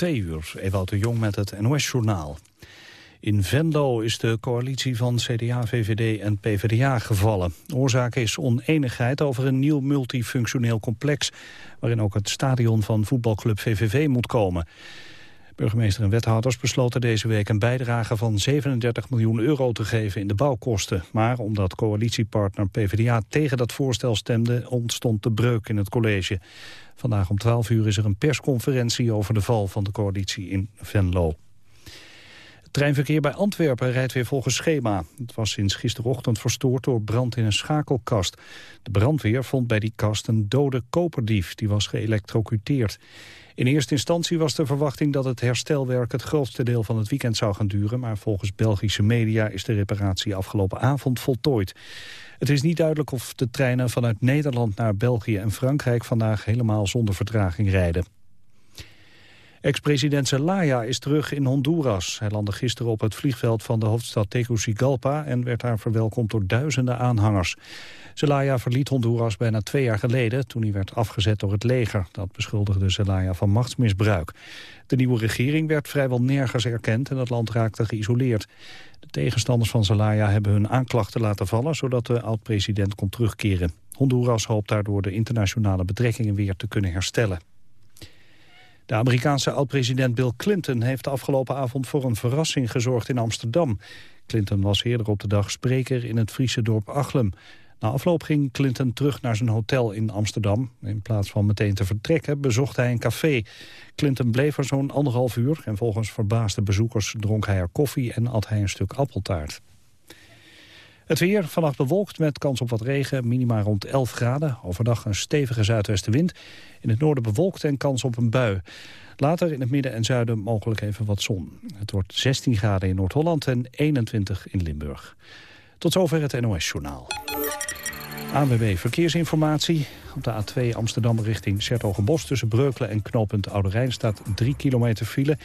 Twee uur, Ewout de Jong met het NOS-journaal. In Venlo is de coalitie van CDA, VVD en PvdA gevallen. Oorzaak is oneenigheid over een nieuw multifunctioneel complex... waarin ook het stadion van voetbalclub VVV moet komen. Burgemeester en wethouders besloten deze week een bijdrage van 37 miljoen euro te geven in de bouwkosten. Maar omdat coalitiepartner PvdA tegen dat voorstel stemde, ontstond de breuk in het college. Vandaag om 12 uur is er een persconferentie over de val van de coalitie in Venlo. Treinverkeer bij Antwerpen rijdt weer volgens schema. Het was sinds gisterochtend verstoord door brand in een schakelkast. De brandweer vond bij die kast een dode koperdief, die was geëlectrocuteerd. In eerste instantie was de verwachting dat het herstelwerk het grootste deel van het weekend zou gaan duren, maar volgens Belgische media is de reparatie afgelopen avond voltooid. Het is niet duidelijk of de treinen vanuit Nederland naar België en Frankrijk vandaag helemaal zonder vertraging rijden. Ex-president Zelaya is terug in Honduras. Hij landde gisteren op het vliegveld van de hoofdstad Tegucigalpa... en werd daar verwelkomd door duizenden aanhangers. Zelaya verliet Honduras bijna twee jaar geleden... toen hij werd afgezet door het leger. Dat beschuldigde Zelaya van machtsmisbruik. De nieuwe regering werd vrijwel nergens erkend... en het land raakte geïsoleerd. De tegenstanders van Zelaya hebben hun aanklachten laten vallen... zodat de oud-president kon terugkeren. Honduras hoopt daardoor de internationale betrekkingen weer te kunnen herstellen. De Amerikaanse oud-president Bill Clinton heeft de afgelopen avond voor een verrassing gezorgd in Amsterdam. Clinton was eerder op de dag spreker in het Friese dorp Achlem. Na afloop ging Clinton terug naar zijn hotel in Amsterdam. In plaats van meteen te vertrekken bezocht hij een café. Clinton bleef er zo'n anderhalf uur en volgens verbaasde bezoekers dronk hij er koffie en at hij een stuk appeltaart. Het weer vannacht bewolkt met kans op wat regen, minima rond 11 graden. Overdag een stevige zuidwestenwind. In het noorden bewolkt en kans op een bui. Later in het midden en zuiden mogelijk even wat zon. Het wordt 16 graden in Noord-Holland en 21 in Limburg. Tot zover het NOS-journaal. ANWB Verkeersinformatie. Op de A2 Amsterdam richting Sertogenbos tussen Breukelen en knooppunt Oude staat 3 kilometer file.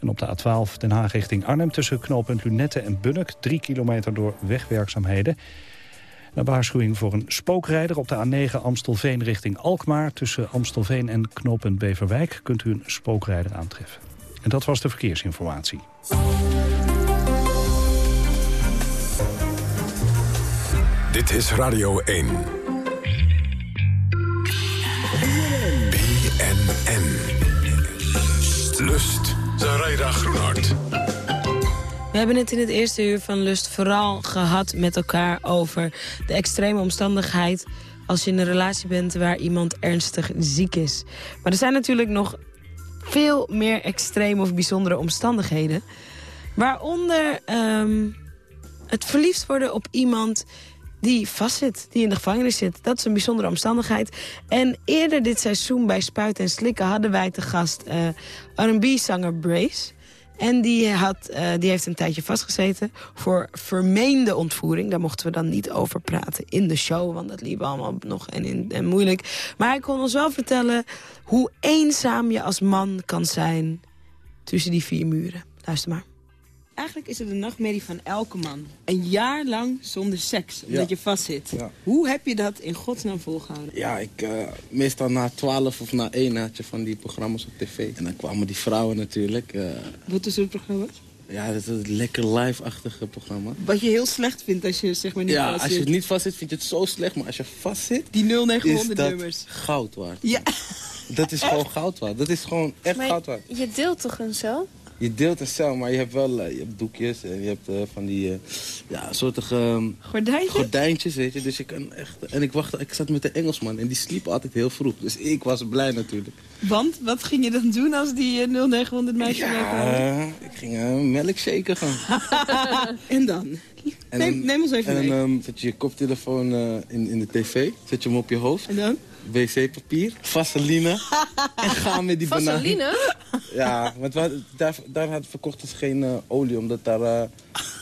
En op de A12 Den Haag richting Arnhem tussen knooppunt Lunette en Bunnik... 3 kilometer door wegwerkzaamheden. Een waarschuwing voor een spookrijder op de A9 Amstelveen richting Alkmaar. Tussen Amstelveen en knooppunt Beverwijk kunt u een spookrijder aantreffen. En dat was de verkeersinformatie. Dit is Radio 1. BNN. Lust. Zaraida Groenhart. We hebben het in het eerste uur van Lust vooral gehad met elkaar over de extreme omstandigheid als je in een relatie bent waar iemand ernstig ziek is. Maar er zijn natuurlijk nog veel meer extreme of bijzondere omstandigheden. Waaronder um, het verliefd worden op iemand die vastzit, die in de gevangenis zit. Dat is een bijzondere omstandigheid. En eerder dit seizoen bij Spuiten en Slikken hadden wij te gast uh, R&B-zanger Brace. En die, had, uh, die heeft een tijdje vastgezeten voor vermeende ontvoering. Daar mochten we dan niet over praten in de show, want dat liep allemaal nog en, in, en moeilijk. Maar hij kon ons wel vertellen hoe eenzaam je als man kan zijn tussen die vier muren. Luister maar. Eigenlijk is het een nachtmerrie van elke man. Een jaar lang zonder seks, omdat je vastzit. Ja. Hoe heb je dat in godsnaam volgehouden? Ja, ik, uh, meestal na twaalf of na één had je van die programma's op tv. En dan kwamen die vrouwen natuurlijk. Uh... Wat is het programma's? Ja, dat is een lekker live-achtige programma. Wat je heel slecht vindt als je zeg maar niet ja, vast als je niet vast zit, vind je het zo slecht. Maar als je vast zit, die 0900 is dat nummers. goud waard. Ja. Dat is gewoon goud waard. Dat is gewoon echt maar goud waard. Je deelt toch een cel? Je deelt een cel, maar je hebt wel uh, je hebt doekjes en je hebt uh, van die uh, ja, soortige um, gordijntjes? gordijntjes, weet je. Dus je kan echt... En ik wachtte, ik zat met de Engelsman en die sliep altijd heel vroeg. Dus ik was blij natuurlijk. Want, wat ging je dan doen als die 0900 meisje ja, ik ging een milkshake gaan. en dan? En neem, neem ons even en mee. dan um, zet je je koptelefoon in, in de tv, zet je hem op je hoofd. En dan? Wc-papier, vaseline en ga met die banaan. Vaseline? Ja, want daar, daar had, verkochten ze geen uh, olie, omdat daar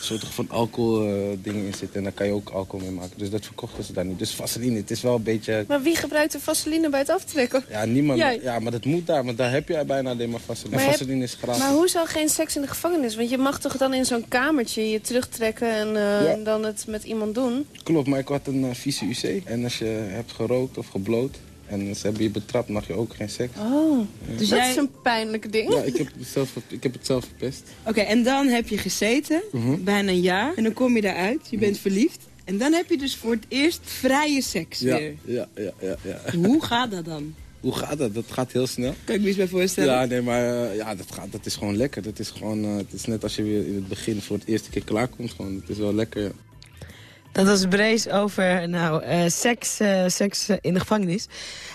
soort van alcohol uh, dingen in zitten. En daar kan je ook alcohol mee maken. Dus dat verkochten ze daar niet. Dus vaseline, het is wel een beetje... Maar wie gebruikt de vaseline bij het aftrekken? Ja, niemand. Jij. Ja, maar dat moet daar, want daar heb je bijna alleen maar vaseline. Maar vaseline heb, is gratis. Maar hoezo geen seks in de gevangenis? Want je mag toch dan in zo'n kamertje je terugtrekken en, ja. en, dan het met iemand doen? Klopt, maar ik had een vieze UC. En als je hebt gerookt of gebloot, En ze hebben je betrapt, mag je ook geen seks. Oh, Dus dat jij... is een pijnlijke ding. Ja, ik heb, het zelf, ik heb het zelf verpest. Oké, en dan heb je gezeten, Mhm. bijna een jaar. En dan kom je daaruit, je bent verliefd. En dan heb je dus voor het eerst vrije seks Ja, weer. ja, ja, ja, ja. Hoe gaat dat dan? Hoe gaat dat? Dat gaat heel snel. Kan ik me eens bij voorstellen? Ja, nee, maar eh, ja, dat, gaat, dat is gewoon lekker. Dat is gewoon, eh, het is net als je weer in het begin voor het eerste keer klaarkomt. Gewoon. Het is wel lekker, ja. Dat was Brace over nou, eh, seks, eh, seks eh, in de gevangenis.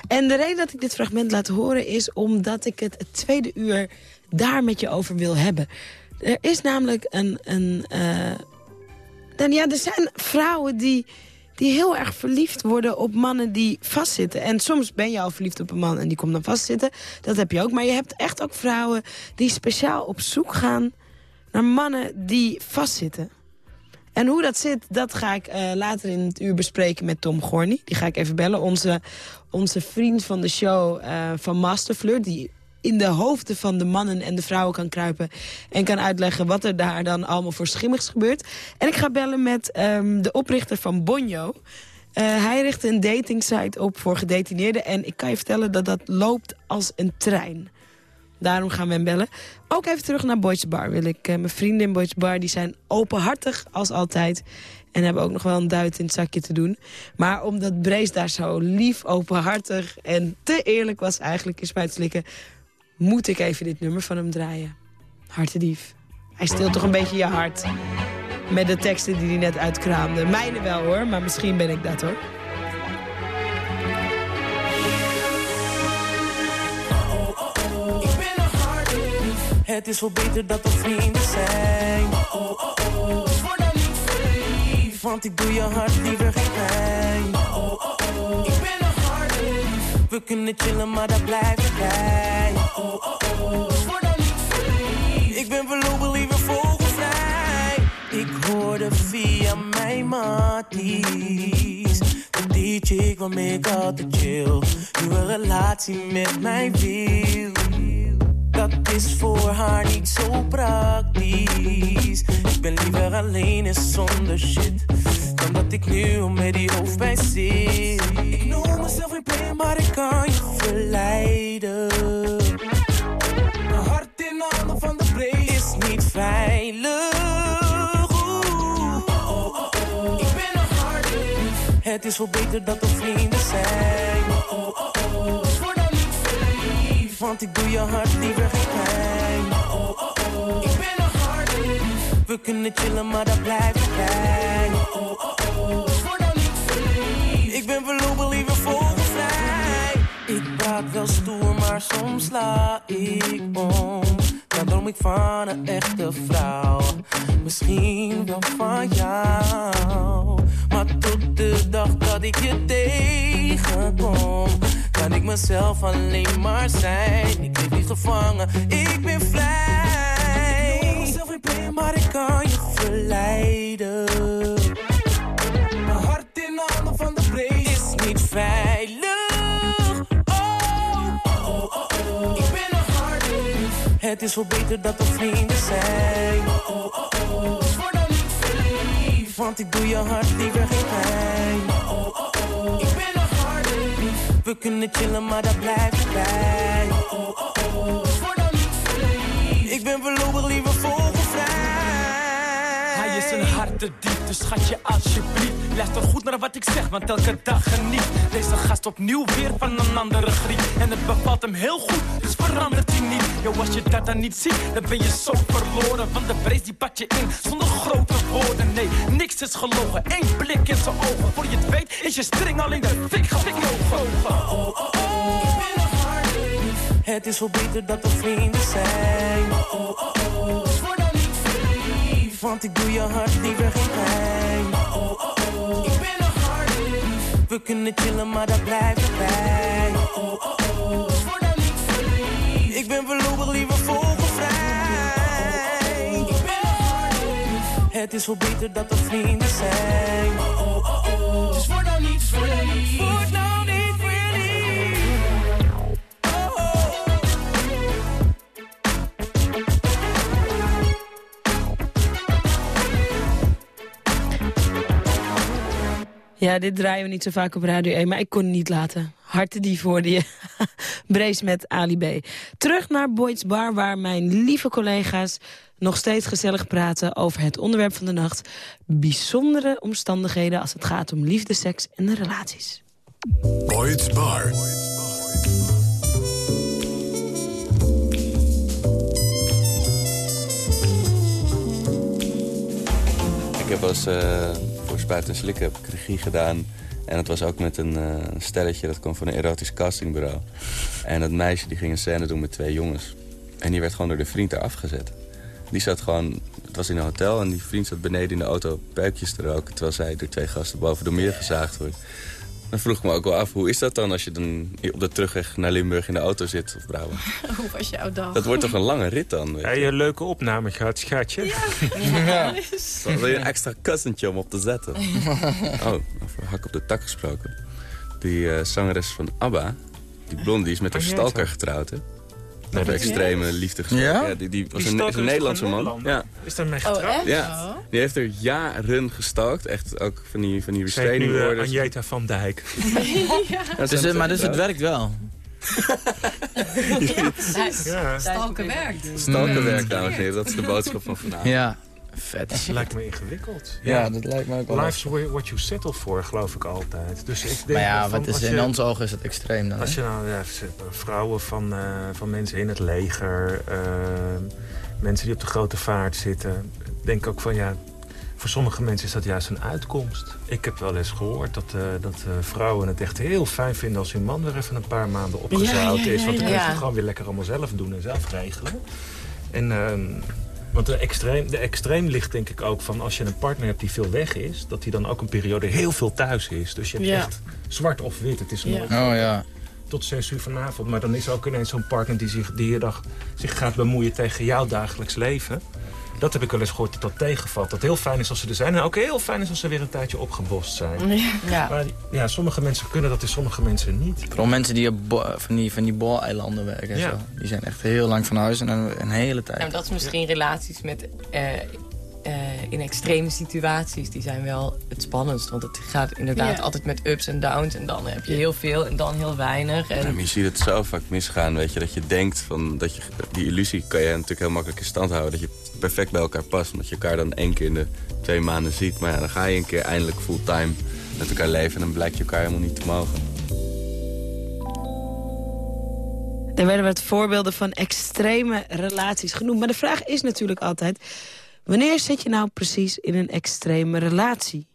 En de reden dat ik dit fragment laat horen is omdat ik het, het tweede uur daar met je over wil hebben. Er is namelijk een... een dan, ja, er zijn vrouwen die, die heel erg verliefd worden op mannen die vastzitten. En soms ben je al verliefd op een man en die komt dan vastzitten. Dat heb je ook. Maar je hebt echt ook vrouwen die speciaal op zoek gaan naar mannen die vastzitten. En hoe dat zit, dat ga ik eh, later in het uur bespreken met Tom Gorny. Die ga ik even bellen. Onze, onze vriend van de show eh, van Masterflirt... die in de hoofden van de mannen en de vrouwen kan kruipen... en kan uitleggen wat er daar dan allemaal voor schimmigs gebeurt. En ik ga bellen met ehm, de oprichter van Bonjo. Eh, hij richt een datingsite op voor gedetineerden... en ik kan je vertellen dat dat loopt als een trein. Daarom gaan we hem bellen. Ook even terug naar Boys Bar wil ik. eh, mijn vrienden in Boys Bar die zijn openhartig als altijd. En hebben ook nog wel een duit in het zakje te doen. Maar omdat Brace daar zo lief, openhartig en te eerlijk was eigenlijk in spuitslikken... moet ik even dit nummer van hem draaien. Hartedief. Hij steelt toch een beetje je hart. Met de teksten die hij net uitkraamde. Mijne wel hoor, maar misschien ben ik dat hoor. Het is wel beter dat we vrienden zijn. Oh, oh, oh, oh. Word dan niet verliefd. Want ik doe je hart liever geen pijn. Oh, oh, oh, oh. Ik ben een harde We kunnen chillen, maar dat blijft bij. Oh, oh, oh, oh. Word dan niet verliefd. Ik ben voorlopig liever vogelvrij. Ik hoorde via mijn matties. Dat die chick waarmee ik altijd chill. Een relatie met mij wil. Dat is voor haar niet zo praktisch. Ik ben liever alleen en zonder shit. Dan dat ik nu al met die hoofdpijn zit. Ik noem mezelf een player, maar ik kan je verleiden. Mijn hart in handen van de breed is niet veilig. Oeh. Oh, oh, oh. Ik ben een harde Het is wel beter dat we vrienden zijn. Want ik doe je hart liever geen pijn. Oh, oh, oh. Ik ben een harde We kunnen chillen, maar dat blijft ik bij. Oh, oh, oh. Dus word dan niet verliefd. Ik ben voorlopig liever vogelvrij. Ik praat wel stoer, maar soms sla ik om. Dan droom ik van een echte vrouw. Misschien wel van jou. Maar tot de dag dat ik je tegenkom, kan ik mezelf alleen maar zijn. Ik leef niet gevangen, ik ben vrij. Ik noem mezelf een player, maar ik kan je verleiden. Mijn hart in handen van de breed is niet veilig. Het is wel beter dat we vrienden zijn. Oh, oh, oh, oh. Word dan niet verliefd. Want ik doe je hart liever geen pijn. Oh, oh, oh. Ik ben een harde We kunnen chillen, maar dat blijft bij. Oh, oh, oh, oh. Word dan niet verliefd. Ik ben voorlopig dief, dus schatje alsjeblieft. Luister goed naar wat ik zeg, want elke dag geniet. Deze gast opnieuw weer van een andere griep En het bevalt hem heel goed, dus verandert hij niet. Yo, als je dat dan niet ziet, dan ben je zo verloren. Want de vrees die pat je in, zonder grote woorden. Nee, niks is gelogen, één blik in zijn ogen. Voor je het weet, is je string alleen de fik gevlogen Oh, oh, oh. Ik ben een Het is wel beter dat we vrienden zijn. Oh, oh, oh, Want ik doe je hart liever geen pijn. Oh, oh, oh, oh. Ik ben een harde We kunnen chillen, maar dat blijft bij. Oh, oh, oh, oh. Word dan niet verliefd. Ik ben voorlopig liever vogelvrij. Ik ben een harde Het is wel beter dat we vrienden zijn. Oh, oh, oh, oh. Dus word dan niet verliefd. Ja, dit draaien we niet zo vaak op Radio 1, maar ik kon het niet laten. Hartendief hoorde je. Brace met Ali B. Terug naar Boyd's Bar, waar mijn lieve collega's nog steeds gezellig praten over het onderwerp van de nacht. Bijzondere omstandigheden als het gaat om liefde, seks en relaties. Boyd's Bar. Ik heb als uh, voor Spuit en Slikken heb ik gedaan. En het was ook met een uh, stelletje, dat kwam van een erotisch castingbureau. En dat meisje die ging een scène doen met twee jongens. En die werd gewoon door de vriend daar afgezet. Die zat gewoon, het was in een hotel en die vriend zat beneden in de auto puikjes te roken... terwijl zij door twee gasten boven de meer gezaagd wordt. Dan vroeg ik me ook wel af, hoe is dat dan als je dan op de terugweg naar Limburg in de auto zit of Brabant? Hoe was jouw dag? Dat wordt toch een lange rit dan? Weet je een leuke opname gehad, schatje? Ja. ja. Dan wil je een extra kussentje om op te zetten. Oh, over hak op de tak gesproken. Die uh, zangeres van ABBA, die blonde, die is met haar stalker getrouwd, hè? Nee, de extreme liefde gesproken. Ja? ja? die, die was die een, is een Nederlandse man. Ja. Is daar mee getrouwd? Oh, ja. Die heeft er jaren gestalkt. Echt ook van die, van die restraining nu, uh, Anjeta van Dijk. ja. dus, maar dus het werkt wel. ja. Stalken werkt. Stalken werkt, dames en heren. Dat is de boodschap van vandaag. Ja. Vet. Dat lijkt me ingewikkeld. Ja, dat lijkt me ook wel. Life's what you settle for, geloof ik altijd. Dus ik denk maar ja, van, wat is, in je, onze ogen is het extreem dan. Als je nou ja, vrouwen van, uh, van mensen in het leger, uh, mensen die op de grote vaart zitten, denk ook van ja, voor sommige mensen is dat juist een uitkomst. Ik heb wel eens gehoord dat, uh, dat uh, vrouwen het echt heel fijn vinden... als hun man weer even een paar maanden opgezout ja, ja, ja, is. Want dan kun je het gewoon weer lekker allemaal zelf doen en zelf regelen. En... Uh, want de extreem, de extreem ligt denk ik ook van als je een partner hebt die veel weg is... dat die dan ook een periode heel veel thuis is. Dus je hebt echt zwart of wit. Het is nooit oh, ja. tot zes uur vanavond. Maar dan is er ook ineens zo'n partner die zich, die dag, zich gaat bemoeien tegen jouw dagelijks leven. Dat heb ik wel eens gehoord dat dat tegenvalt. Dat heel fijn is als ze er zijn. En ook heel fijn is als ze weer een tijdje opgebost zijn. Ja. Maar ja, sommige mensen kunnen dat en sommige mensen niet. Vooral mensen die op van die, van die boreilanden werken. En Ja. zo. Die zijn echt heel lang van huis en een, een hele tijd. Ja, maar dat is misschien relaties met, eh, eh, in extreme situaties. Die zijn wel het spannendst. Want het gaat inderdaad Ja. altijd met ups en downs. En dan heb je heel veel en dan heel weinig. En, Ja, maar je ziet het zo vaak misgaan, weet je. Dat je denkt van, dat je, die illusie kan je natuurlijk heel makkelijk in stand houden. Dat je perfect bij elkaar past. Omdat je elkaar dan één keer in de twee maanden ziet. Maar ja, dan ga je een keer eindelijk fulltime met elkaar leven. En dan blijkt je elkaar helemaal niet te mogen. Er werden wat voorbeelden van extreme relaties genoemd. Maar de vraag is natuurlijk altijd... wanneer zit je nou precies in een extreme relatie?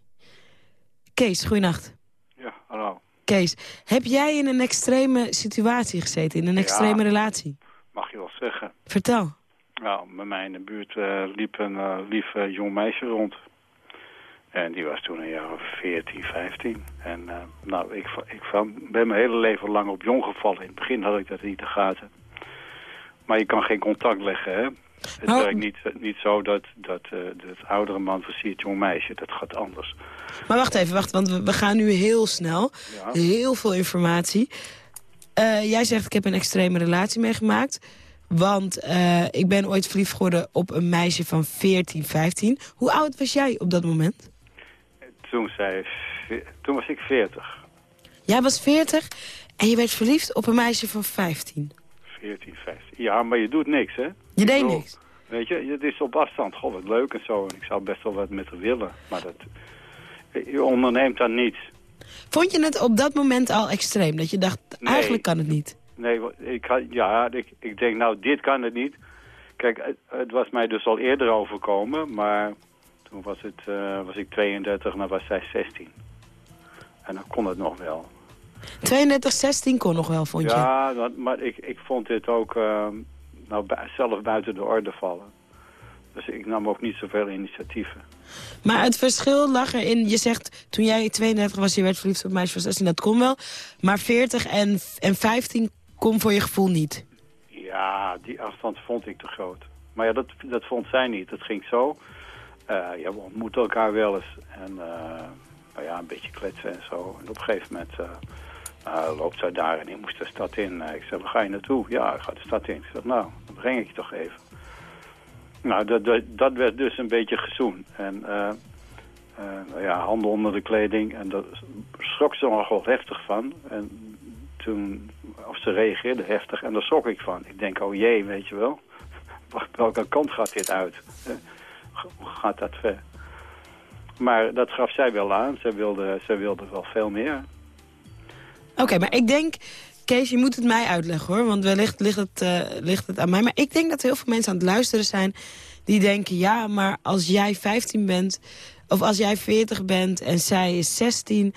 Kees, goeienacht. Ja, hallo. Kees, heb jij in een extreme situatie gezeten? In een extreme relatie? Mag je wel zeggen. Vertel. Nou, bij mij in de buurt eh, liep een eh, lief eh, jong meisje rond. En die was toen een jaar of 14, 15. En nou, ik, ik ben mijn hele leven lang op jong gevallen. In het begin had ik dat niet te gaten. Maar je kan geen contact leggen, hè? Het Oh. werkt niet, niet zo dat, dat uh, het oudere man versiert jong meisje. Dat gaat anders. Maar wacht even, wacht, want we, we gaan nu heel snel. Ja. Heel veel informatie. Jij zegt, ik heb een extreme relatie meegemaakt. Want eh, ik ben ooit verliefd geworden op een meisje van 14, 15. Hoe oud was jij op dat moment? Toen, toen was ik 40. Jij was 40 en je werd verliefd op een meisje van 15. 14, 15. Ja, maar je doet niks, hè? Je deed bedoel, niks. Weet je, het is op afstand. Goh, wat leuk en zo. En ik zou best wel wat met haar willen. Maar dat, je onderneemt dan niets. Vond je het op dat moment al extreem? Dat je dacht, Nee. eigenlijk kan het niet. Nee, ik, had- ja, ik, ik denk, nou, dit kan het niet. Kijk, het, het was mij dus al eerder overkomen. Maar toen was, het, eh, was ik 32 en dan was zij 16. En dan kon het nog wel. 32, 16 kon nog wel, vond je? Ja, maar ik, ik vond dit ook eh, nou, zelf buiten de orde vallen. Dus ik nam ook niet zoveel initiatieven. Maar het verschil lag erin, je zegt toen jij 32 was, je werd verliefd op meisje van 16, dat kon wel. Maar 40 en, en 15 kon voor je gevoel niet. Ja, die afstand vond ik te groot. Maar ja, dat, dat vond zij niet. Het ging zo. Eh, ja, we ontmoeten elkaar wel eens. En nou ja, een beetje kletsen en zo. En op een gegeven moment eh, loopt zij daar en ik moest de stad in. Ik zei, waar ga je naartoe? Ja, ik ga de stad in. Ik zei, nou, dan breng ik je toch even. Nou, dat, dat, dat werd dus een beetje gezoen. En nou ja, handen onder de kleding. En daar schrok ze nogal heftig van. En toen, of ze reageerde heftig en daar schrok ik van. Ik denk, oh jee, weet je wel. Welke kant gaat dit uit? Gaat dat ver? Maar dat gaf zij wel aan. Zij wilde, zij wilde wel veel meer. Oké, maar ik denk... Kees, je moet het mij uitleggen hoor, want wellicht ligt het, eh, ligt het aan mij. Maar ik denk dat heel veel mensen aan het luisteren zijn die denken... ja, maar als jij 15 bent, of als jij 40 bent en zij is 16...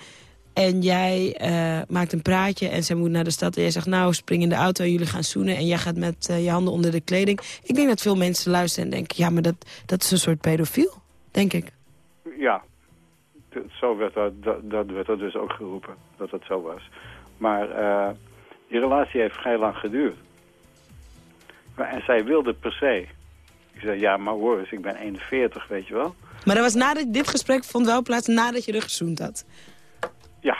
en jij eh, maakt een praatje en zij moet naar de stad... en jij zegt, nou, spring in de auto en jullie gaan zoenen... en jij gaat met eh, je handen onder de kleding. Ik denk dat veel mensen luisteren en denken... ja, maar dat, dat is een soort pedofiel, denk ik. Ja, zo werd dat, dat, dat werd er dus ook geroepen, dat het zo was. Maar eh, die relatie heeft vrij lang geduurd. En zij wilde per se. Ik zei, ja, maar hoor eens, ik ben 41, weet je wel. Maar dat was nadat, dit gesprek vond wel plaats nadat je er gezoend had. Ja.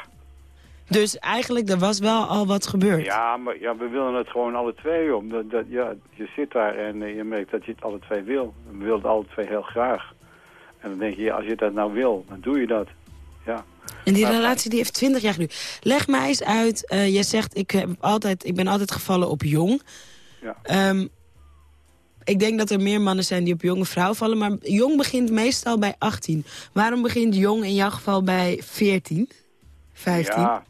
Dus eigenlijk, er was wel al wat gebeurd. Ja, maar ja, we willen het gewoon alle twee om. Dat, dat, ja, je zit daar en eh, je merkt dat je het alle twee wil. We willen het alle twee heel graag. En dan denk je, als je dat nou wil, dan doe je dat. Ja. En die relatie die heeft 20 jaar geduurd. Leg mij eens uit, eh jij zegt, ik, heb altijd, ik ben altijd gevallen op jong. Ja. Ehm, ik denk dat er meer mannen zijn die op jonge vrouwen vallen. Maar jong begint meestal bij 18. Waarom begint jong in jouw geval bij 14? 15? Ja,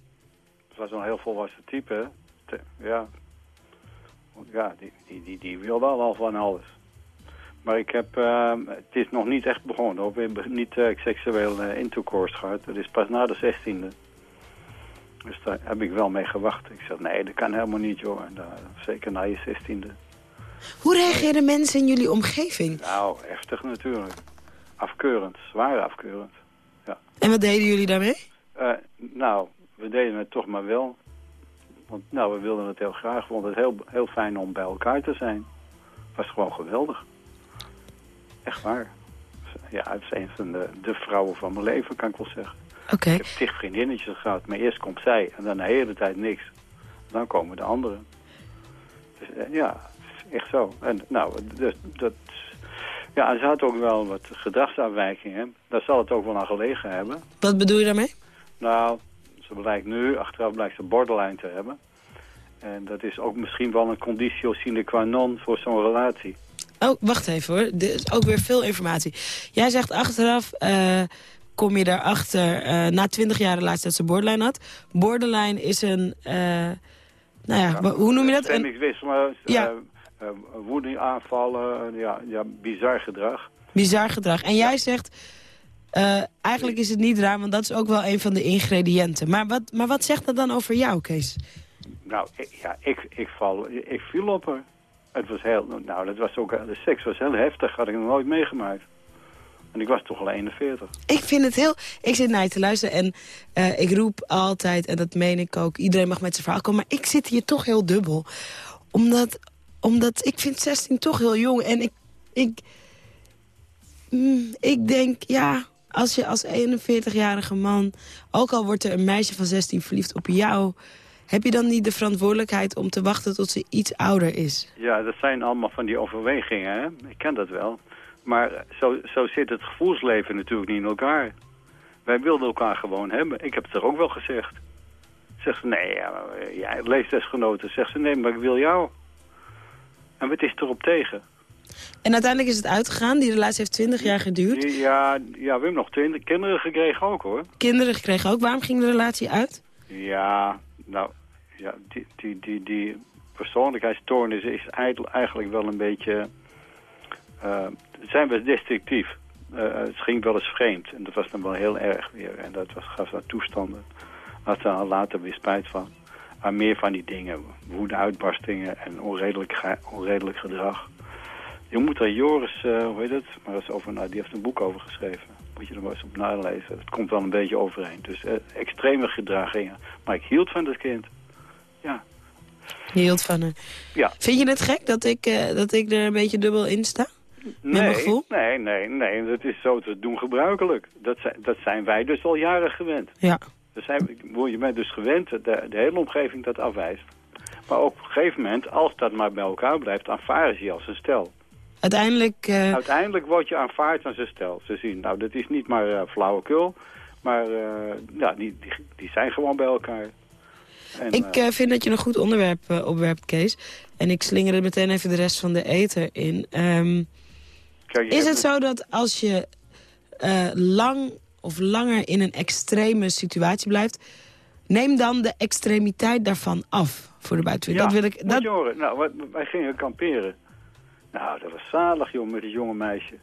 het was een heel volwassen type. Ja, ja die, die, die, die wilde al van alles. Maar ik heb, ehm, het is nog niet echt begonnen. Hoor. We hebben niet eh, seksueel eh, intercourse gehad. Dat is pas na de 16e. Dus daar heb ik wel mee gewacht. Ik zeg, nee, dat kan helemaal niet, joh. En, eh, zeker na je 16e. Hoe reageerden mensen in jullie omgeving? Nou, heftig natuurlijk. Afkeurend, zwaar afkeurend. En wat deden jullie daarmee? Nou, we deden het toch maar wel. Want nou, we wilden het heel graag. We vonden het heel, heel fijn om bij elkaar te zijn. Het was gewoon geweldig. Echt waar. Ja, het is een van de, de vrouwen van mijn leven, kan ik wel zeggen. Oké. Ik heb tig vriendinnetjes gehad, maar eerst komt zij en dan de hele tijd niks. Dan komen de anderen. Dus, eh, ja, echt zo. En nou, dus, dat... Ja, en ze had ook wel wat gedragsafwijkingen. Daar zal het ook wel aan gelegen hebben. Wat bedoel je daarmee? Nou, ze blijkt nu, achteraf blijkt ze borderline te hebben. En dat is ook misschien wel een conditio sine qua non voor zo'n relatie. Oh, wacht even hoor. Er is ook weer veel informatie. Jij zegt achteraf, eh, kom je daarachter, eh na 20 jaar relatie dat ze borderline had. Borderline is een, eh, nou ja, hoe noem je dat? Een, Stemmingswisselen, Ja. ja. woede aanvallen, ja, ja, bizar gedrag. bizar gedrag. En jij zegt, eh, eigenlijk is het niet raar, want dat is ook wel een van de ingrediënten. Maar wat, maar wat zegt dat dan over jou, Kees? Nou, ik, ja, ik, ik, val, ik viel op haar. Het was heel, nou, dat was ook, de seks was heel heftig, had ik nog nooit meegemaakt. En ik was toch al 41. Ik vind het heel... Ik zit naar je te luisteren en eh, ik roep altijd, en dat meen ik ook... iedereen mag met zijn verhaal komen, maar ik zit hier toch heel dubbel. Omdat, omdat ik vind 16 toch heel jong. En ik, ik, mm, ik denk, ja, als je als 41-jarige man... ook al wordt er een meisje van 16 verliefd op jou... heb je dan niet de verantwoordelijkheid om te wachten tot ze iets ouder is? Ja, dat zijn allemaal van die overwegingen, hè. Ik ken dat wel. Maar zo, zo zit het gevoelsleven natuurlijk niet in elkaar. Wij wilden elkaar gewoon hebben. Ik heb het er ook wel gezegd. Zegt ze, nee, ja, eh, jij leeftijdsgenoten. Zegt ze, nee, maar ik wil jou. En wat is erop tegen? En uiteindelijk is het uitgegaan. Die relatie heeft 20 jaar geduurd. Ja, ja, we hebben nog twintig kinderen gekregen ook, hoor. Kinderen gekregen ook. Waarom ging de relatie uit? Ja, nou, ja, die, die, die, die persoonlijkheidsstoornis is eigen- eigenlijk wel een beetje... eh, zijn we destructief. Eh, het ging wel eens vreemd en dat was dan wel heel erg weer. En dat was, gaf dat toestanden. Had ze dan later weer spijt van. Maar meer van die dingen, woede uitbarstingen en onredelijk, onredelijk gedrag. Je moet daar Joris, eh, hoe heet het, maar eens over, nou, die heeft een boek over geschreven. Moet je er maar eens op nalezen. Het komt wel een beetje overeen. Dus eh, extreme gedragingen. Maar ik hield van dat kind. Ja. Je hield van haar. Ja. Vind je het gek dat ik, eh, dat ik er een beetje dubbel in sta? Nee, nee, nee, nee. Dat is zo te doen gebruikelijk. Dat zijn, dat zijn wij dus al jaren gewend. Ja. Dat zijn, je bent dus gewend dat de, de hele omgeving dat afwijst. Maar op een gegeven moment, als dat maar bij elkaar blijft, aanvaarden ze je als een stel. Uiteindelijk... eh, Uiteindelijk word je aanvaard als een stel. Ze zien, nou, dat is niet maar eh, flauwekul, maar eh, ja, die, die, die zijn gewoon bij elkaar. En, ik vind dat je een goed onderwerp opwerpt, Kees. En ik slinger er meteen even de rest van de ether in. Ehm, kijk, is het zo dat als je lang of langer in een extreme situatie blijft... neem dan de extremiteit daarvan af voor de buitenwereld? Ja, dat wil ik, dat, horen. Nou, wij gingen kamperen. Nou, dat was zalig, joh, met het jonge meisje.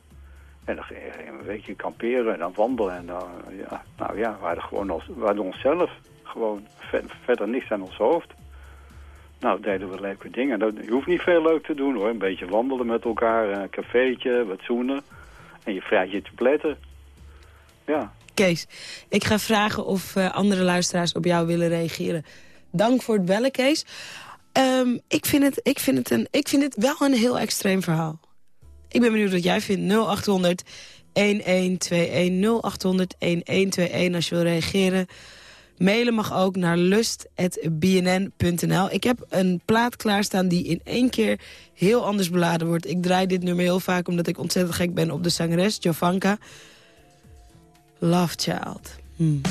En dan gingen we een weekje kamperen en dan wandelen. En dan, ja, nou ja, we hadden gewoon ons, we hadden onszelf. Gewoon ver- verder niks aan ons hoofd. Nou, deden we leuke dingen. Dat, je hoeft niet veel leuk te doen hoor. Een beetje wandelen met elkaar, een cafeetje, wat zoenen. En je vrijt je te pletten. Ja. Kees, ik ga vragen of eh, andere luisteraars op jou willen reageren. Dank voor het bellen, Kees. Ehm, ik, vind het, ik, vind het een, ik vind het wel een heel extreem verhaal. Ik ben benieuwd wat jij vindt. 0800 1121 0800 1121 als je wil reageren. Mailen mag ook naar lust.bnn.nl. Ik heb een plaat klaarstaan die in één keer heel anders beladen wordt. Ik draai dit nummer heel vaak omdat ik ontzettend gek ben op de zangeres Jovanka. Love Child. Hmm.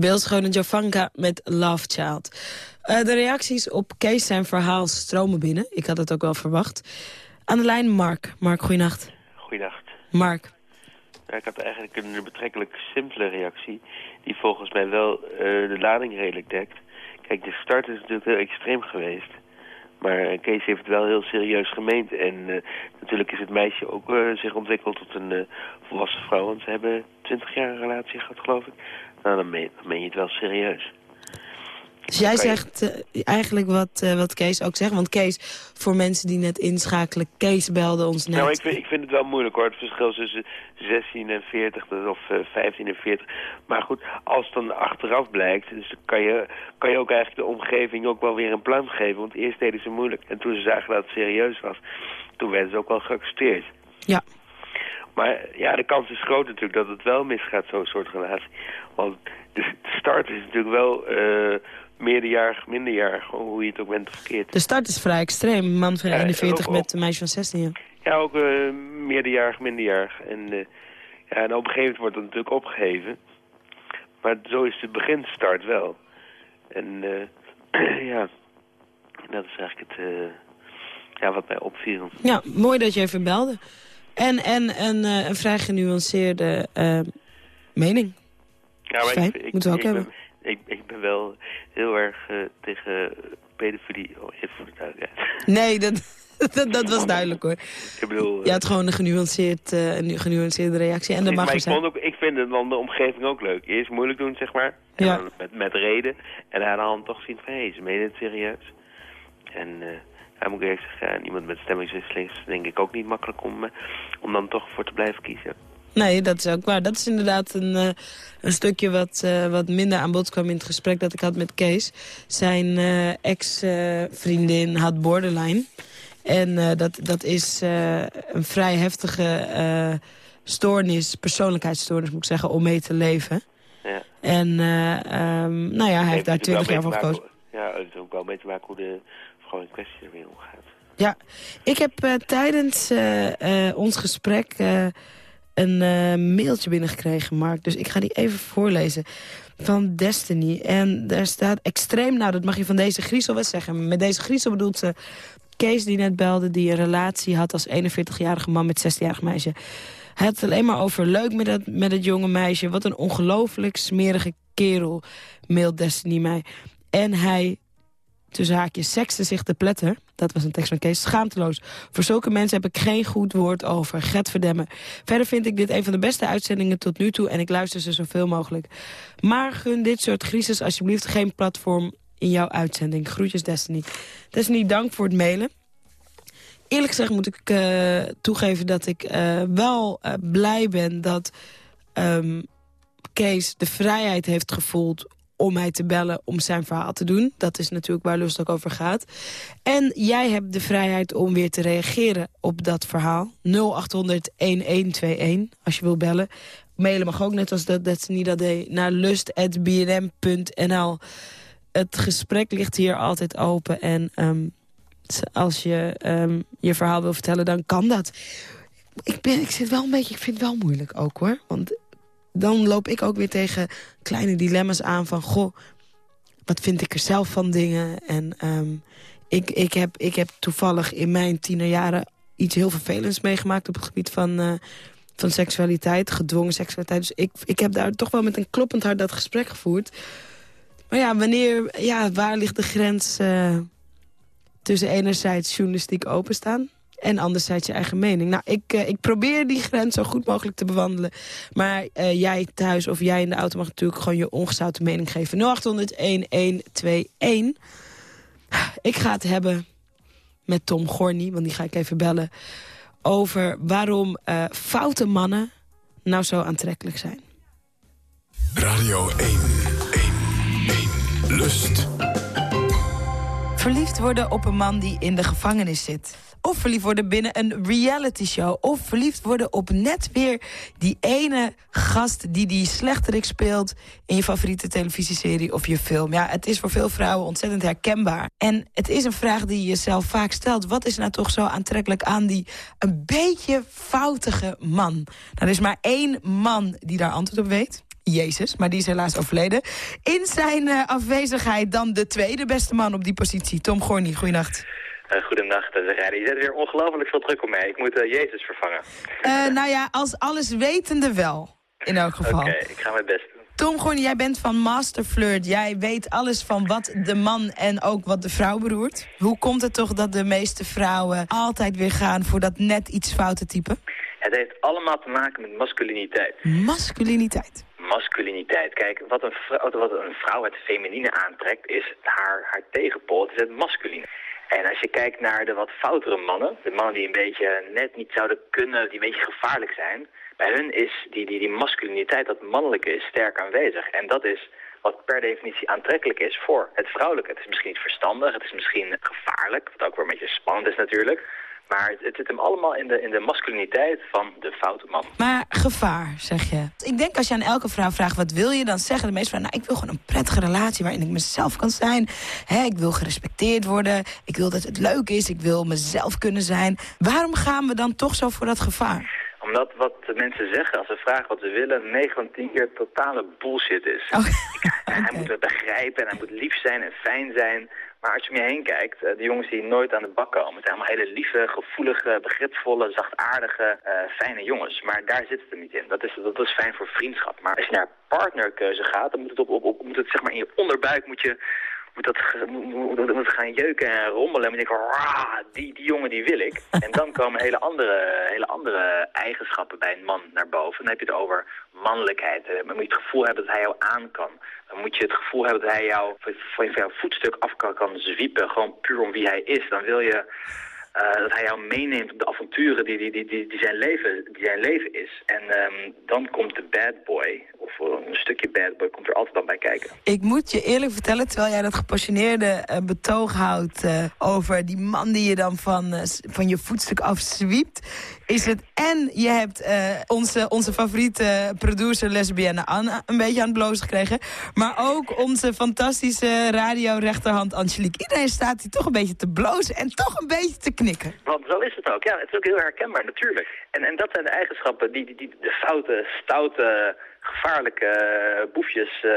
Beeldschone Jovanka met Love Child. Eh, de reacties op Kees zijn verhaal stromen binnen. Ik had het ook wel verwacht. Aan de lijn Mark. Mark, goeienacht. Goeiedag. Mark. Ik had eigenlijk een betrekkelijk simpele reactie... die volgens mij wel eh, de lading redelijk dekt. Kijk, de start is natuurlijk heel extreem geweest. Maar Kees heeft het wel heel serieus gemeend. En eh, natuurlijk is het meisje ook zich ontwikkeld tot een volwassen vrouw. Want ze hebben twintig jaar een relatie gehad, geloof ik. Nou, dan meen, dan meen je het wel serieus. Dus jij zegt eh, eigenlijk wat, eh, wat Kees ook zegt. Want Kees, voor mensen die net inschakelen, Kees belde ons net. Nou, ik vind, ik vind het wel moeilijk hoor. Het verschil tussen 16 en 40 dat- of eh, 15 en 40. Maar goed, als het dan achteraf blijkt, dus dan kan je, kan je ook eigenlijk de omgeving ook wel weer een pluim geven. Want eerst deden ze moeilijk. En toen ze zagen dat het serieus was, toen werden ze ook wel geaccepteerd. Ja. Maar ja, de kans is groot natuurlijk dat het wel misgaat, zo'n soort relatie. Want de, start is natuurlijk wel eh meerderjarig, minderjarig, hoe je het ook bent of verkeerd. De start is vrij extreem. Man van Ja, 41 ook- met een meisje van 16 jaar. Ja, ook eh, meerderjarig, minderjarig. En, eh, ja, en op een gegeven moment wordt dat natuurlijk opgeheven. Maar zo is de beginstart wel. En ja, dat is eigenlijk het, ja, wat mij opviel. Ja, mooi dat je even belde. En, en een, eh, een vrij genuanceerde eh, mening. Ja, maar Fijn, ik, ik, moeten we ook ik hebben. Ben, ik, ik ben wel heel erg eh, tegen pedofilie. Oh, even voor de duidelijkheid. Nee, dat, dat, dat was duidelijk hoor. Ik bedoel... Je had gewoon een, genuanceerd, een genuanceerde reactie. En dat mag maar ik, vond ook, ik vind het dan de omgeving ook leuk. Eerst moeilijk doen, zeg maar. En Ja. dan met, met reden. En aan de hand toch zien van, hé, hey, ze menen het serieus. En uh, hij moet eerlijk zeggen, ja, iemand met stemmingswisseling is denk ik ook niet makkelijk om, uh, om dan toch voor te blijven kiezen. Nee, dat is ook waar. Dat is inderdaad een, uh, een stukje wat, uh, wat minder aan bod kwam in het gesprek dat ik had met Kees. Zijn uh, ex-vriendin had borderline. En dat, dat is een vrij heftige stoornis, persoonlijkheidsstoornis moet ik zeggen, om mee te leven. Ja. En um, nou ja, hij heeft daar twintig jaar voor gekozen. Ja, het heeft ook wel mee te maken hoe de in kwestie. Ja, ik heb uh, tijdens uh, uh, ons gesprek een mailtje binnengekregen, Mark. Dus ik ga die even voorlezen. Van Destiny. En daar staat extreem, nou dat mag je van deze griezel wel zeggen. Met deze griezel bedoelt ze Kees die net belde... die een relatie had als 41-jarige man met 16-jarig meisje. Hij had het alleen maar over leuk met, dat, met het jonge meisje. Wat een ongelooflijk smerige kerel, mailt Destiny mij. En hij tussen haakjes sekste zich te pletter. Dat was een tekst van Kees. Schaamteloos. Voor zulke mensen heb ik geen goed woord over. Get verdemmen. Verder vind ik dit een van de beste uitzendingen tot nu toe... en ik luister ze zoveel mogelijk. Maar gun dit soort crisis alsjeblieft geen platform in jouw uitzending. Groetjes Destiny. Destiny, dank voor het mailen. Eerlijk gezegd moet ik uh, toegeven dat ik uh, wel uh, blij ben... dat um, Kees de vrijheid heeft gevoeld om mij te bellen om zijn verhaal te doen. Dat is natuurlijk waar Lust ook over gaat. En jij hebt de vrijheid om weer te reageren op dat verhaal. 0800-1121 als je wil bellen. Mailen mag ook net als dat, dat ze niet dat deed naar lust.bnm.nl. Het gesprek ligt hier altijd open. En um, als je um, je verhaal wil vertellen, dan kan dat. Ik, ben, ik zit wel een beetje, ik vind het wel moeilijk ook hoor. Want dan loop ik ook weer tegen kleine dilemma's aan van... goh, wat vind ik er zelf van dingen? En um, ik, ik, heb, ik heb toevallig in mijn tienerjaren iets heel vervelends meegemaakt... op het gebied van, uh, van seksualiteit, gedwongen seksualiteit. Dus ik, ik heb daar toch wel met een kloppend hart dat gesprek gevoerd. Maar ja, wanneer, ja waar ligt de grens uh, tussen enerzijds journalistiek openstaan... En anderzijds je eigen mening. Nou, ik, uh, ik probeer die grens zo goed mogelijk te bewandelen. Maar uh, jij thuis of jij in de auto mag natuurlijk gewoon je ongezouten mening geven. 0800-1121. Ik ga het hebben met Tom Gorny, want die ga ik even bellen... over waarom uh, foute mannen nou zo aantrekkelijk zijn. Radio 1, 1, 1, Lust. Verliefd worden op een man die in de gevangenis zit. Of verliefd worden binnen een reality show. Of verliefd worden op net weer die ene gast die die slechterik speelt... in je favoriete televisieserie of je film. Ja, het is voor veel vrouwen ontzettend herkenbaar. En het is een vraag die je jezelf vaak stelt. Wat is nou toch zo aantrekkelijk aan die een beetje foutige man? Nou, er is maar één man die daar antwoord op weet... Jezus, maar die is helaas overleden. In zijn uh, afwezigheid dan de tweede beste man op die positie, Tom Gorny. Goeienacht. Uh, is Rijden. Je zet weer ongelooflijk veel druk op mij. Ik moet uh, Jezus vervangen. Nou ja, als alleswetende wel, in elk geval. Oké, okay, ik ga mijn best doen. Tom Groen, jij bent van Master Flirt. Jij weet alles van wat de man en ook wat de vrouw beroert. Hoe komt het toch dat de meeste vrouwen altijd weer gaan voor dat net iets foute type? Het heeft allemaal te maken met masculiniteit. Masculiniteit? Masculiniteit. Kijk, wat een vrouw, wat een vrouw het feminine aantrekt is haar, haar tegenpool. Het is het masculine. En als je kijkt naar de wat foutere mannen, de mannen die een beetje net niet zouden kunnen, die een beetje gevaarlijk zijn, bij hun is die, die, die masculiniteit, dat mannelijke, is sterk aanwezig. En dat is wat per definitie aantrekkelijk is voor het vrouwelijke. Het is misschien niet verstandig, het is misschien gevaarlijk, wat ook weer een beetje spannend is natuurlijk. Maar het zit hem allemaal in de, in de masculiniteit van de foute man. Maar gevaar, zeg je. Ik denk als je aan elke vrouw vraagt wat wil je, dan zeggen de meeste vrouwen... nou, ik wil gewoon een prettige relatie waarin ik mezelf kan zijn. Hè, ik wil gerespecteerd worden. Ik wil dat het leuk is. Ik wil mezelf kunnen zijn. Waarom gaan we dan toch zo voor dat gevaar? Omdat wat de mensen zeggen als ze vragen wat ze willen... 9 van 10 keer totale bullshit is. Okay. Hij moet het begrijpen en hij moet lief zijn en fijn zijn... Maar als je om je heen kijkt, de jongens die nooit aan de bak komen... het zijn allemaal hele lieve, gevoelige, begripsvolle, zachtaardige, uh, fijne jongens. Maar daar zit het er niet in. Dat is, dat is fijn voor vriendschap. Maar als je naar partnerkeuze gaat, dan moet het, op, op, op moet het zeg maar in je onderbuik... moet je moet dat, moet, moet gaan jeuken en rommelen. En dan denk ik, die, die jongen die wil ik. En dan komen hele andere, hele andere eigenschappen bij een man naar boven. Dan heb je het over mannelijkheid. Dan moet je het gevoel hebben dat hij jou aan kan. Dan moet je het gevoel hebben dat hij jou van jouw voetstuk af kan, kan zwiepen. Gewoon puur om wie hij is. Dan wil je... Uh, dat hij jou meeneemt op de avonturen die, die, die, die, zijn, leven, die zijn leven is. En um, dan komt de bad boy, of een stukje bad boy, komt er altijd dan bij kijken. Ik moet je eerlijk vertellen, terwijl jij dat gepassioneerde uh, betoog houdt... Uh, over die man die je dan van, van je voetstuk afzwiept... is het en je hebt onze, onze favoriete producer lesbienne Anne een beetje aan het bloos gekregen... maar ook onze fantastische radiorechterhand Angelique. Iedereen staat hier toch een beetje te blozen en toch een beetje te knikken. Want zo is het ook. Ja, het is ook heel herkenbaar, natuurlijk. En, en dat zijn de eigenschappen die, die, die de foute, stoute, gevaarlijke boefjes, uh,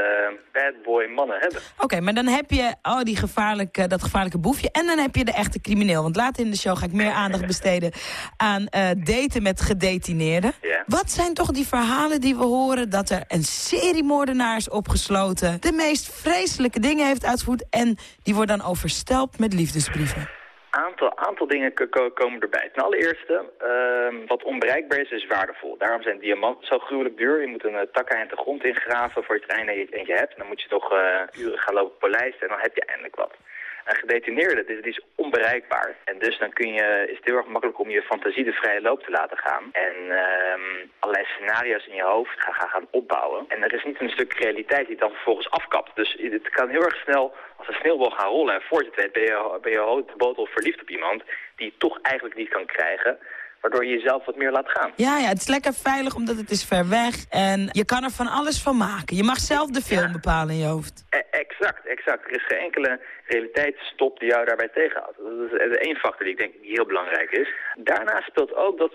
bad boy mannen hebben. Oké, okay, maar dan heb je oh, die gevaarlijke, dat gevaarlijke boefje en dan heb je de echte crimineel. Want later in de show ga ik meer aandacht besteden aan uh, daten met gedetineerden. Wat zijn toch die verhalen die we horen dat er een serie moordenaars opgesloten de meest vreselijke dingen heeft uitgevoerd en die worden dan overstelpt met liefdesbrieven? Aantal, aantal dingen komen erbij. Ten allereerste, uh, wat onbereikbaar is, is waardevol. Daarom zijn diamanten zo gruwelijk duur. Je moet een uh, de grond ingraven voor je trein en je hebt. Dan moet je toch uh, uren gaan lopen polijsten en dan heb je eindelijk wat. Een gedetineerde, dit is onbereikbaar. En dus dan kun je, is het heel erg makkelijk om je fantasie de vrije loop te laten gaan. En um, allerlei scenario's in je hoofd gaan, gaan, gaan opbouwen. En er is niet een stuk realiteit die dan vervolgens afkapt. Dus het kan heel erg snel als een sneeuwbal gaan rollen. En voor je het weet ben je, ben je botel verliefd op iemand die je toch eigenlijk niet kan krijgen waardoor je jezelf wat meer laat gaan. Ja, ja, het is lekker veilig omdat het is ver weg en je kan er van alles van maken. Je mag zelf de film ja. bepalen in je hoofd. E exact, exact. Er is geen enkele realiteitsstop die jou daarbij tegenhoudt. Dat is één factor die ik denk die heel belangrijk is. Daarnaast speelt ook dat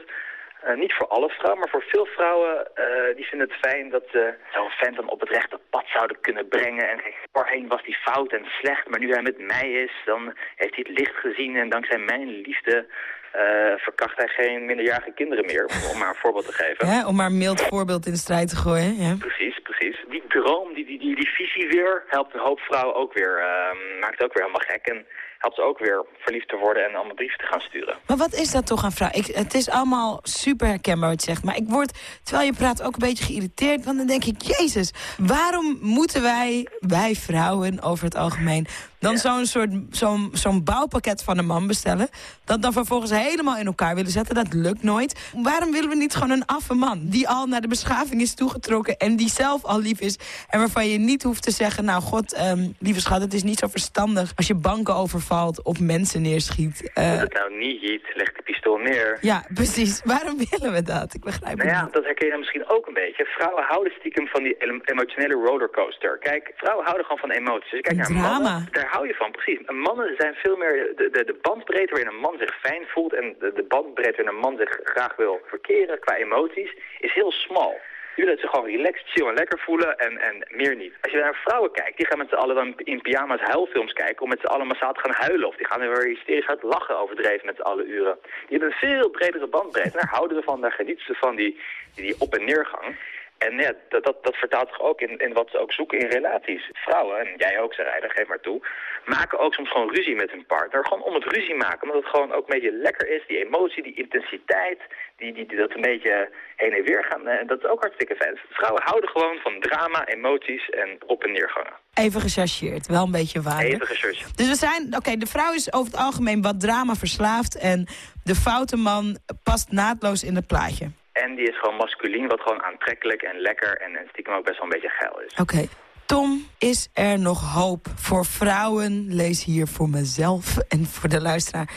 uh, niet voor alle vrouwen, maar voor veel vrouwen uh, die vinden het fijn dat ze zo'n vent dan op het rechte pad zouden kunnen brengen. En voorheen was hij fout en slecht, maar nu hij met mij is, dan heeft hij het licht gezien en dankzij mijn liefde uh, verkracht hij geen minderjarige kinderen meer, om maar een voorbeeld te geven. Ja, om maar een mild voorbeeld in de strijd te gooien. Ja. Precies, precies. Die droom, die, die, die, die visie weer, helpt een hoop vrouwen ook weer, uh, maakt het ook weer helemaal gek. En helpt ze ook weer verliefd te worden en allemaal brieven te gaan sturen. Maar wat is dat toch aan vrouw? Ik, het is allemaal super herkenbaar wat je zegt. Maar ik word, terwijl je praat, ook een beetje geïrriteerd. Want dan denk ik, jezus, waarom moeten wij, wij vrouwen over het algemeen... dan ja. zo'n soort zo'n zo'n bouwpakket van een man bestellen... dat dan vervolgens helemaal in elkaar willen zetten? Dat lukt nooit. Waarom willen we niet gewoon een affe man... die al naar de beschaving is toegetrokken en die zelf al lief is... en waarvan je niet hoeft te zeggen... nou, god, um, lieve schat, het is niet zo verstandig... als je banken overvalt of mensen neerschiet. Uh, Als het nou niet hiet, leg de pistool neer. Ja, precies. Waarom willen we dat? Ik begrijp nou het ja, niet. dat herken je dan misschien ook een beetje. Vrouwen houden stiekem van die emotionele rollercoaster. Kijk, vrouwen houden gewoon van emoties. Je kijkt naar Drama. mannen, hou je van, precies. Mannen zijn veel meer de, de, de bandbreedte waarin een man zich fijn voelt... en de, de bandbreedte waarin een man zich graag wil verkeren qua emoties, is heel smal. Die willen zich gewoon relaxed, chill en lekker voelen en, en meer niet. Als je naar vrouwen kijkt, die gaan met z'n allen dan in pyjama's huilfilms kijken... om met z'n allen massaal te gaan huilen. Of die gaan weer hysterisch hard lachen overdreven met z'n allen uren. Die hebben een veel bredere bandbreedte. Daar houden ze van, daar genieten ze van, die, die op- en neergang. En ja, dat, dat, dat vertaalt zich ook in, in wat ze ook zoeken in relaties. Vrouwen, en jij ook, Sarayda, geef maar toe, maken ook soms gewoon ruzie met hun partner. Gewoon om het ruzie maken, omdat het gewoon ook een beetje lekker is. Die emotie, die intensiteit, die, die, die dat een beetje heen en weer gaan. En dat is ook hartstikke fijn. Vrouwen houden gewoon van drama, emoties en op- en neergangen. Even gechargeerd, wel een beetje waar. Even gesearched. Dus we zijn, oké, de vrouw is over het algemeen wat drama verslaafd en de foute man past naadloos in het plaatje. En die is gewoon masculien, wat gewoon aantrekkelijk en lekker en, stiekem ook best wel een beetje geil is. Oké. Tom, is er nog hoop voor vrouwen, lees hier voor mezelf en voor de luisteraar,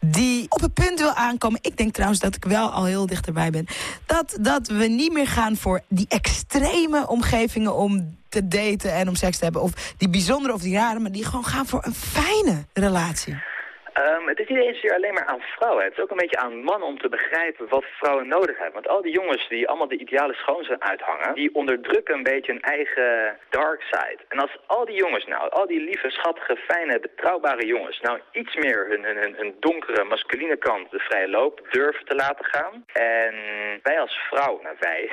die op het punt wil aankomen. Ik denk trouwens dat ik wel al heel dichterbij ben. Dat, dat we niet meer gaan voor die extreme omgevingen om te daten en om seks te hebben. Of die bijzondere of die rare, maar die gewoon gaan voor een fijne relatie. Ehm, het is niet eens alleen maar aan vrouwen. Het is ook een beetje aan mannen om te begrijpen wat vrouwen nodig hebben. Want al die jongens die allemaal de ideale schoonzoon uithangen... die onderdrukken een beetje hun eigen dark side. En als al die jongens nou, al die lieve, schattige, fijne, betrouwbare jongens... nou iets meer hun, hun, hun, hun donkere, masculine kant de vrije loop durven te laten gaan... en wij als vrouw, nou wij...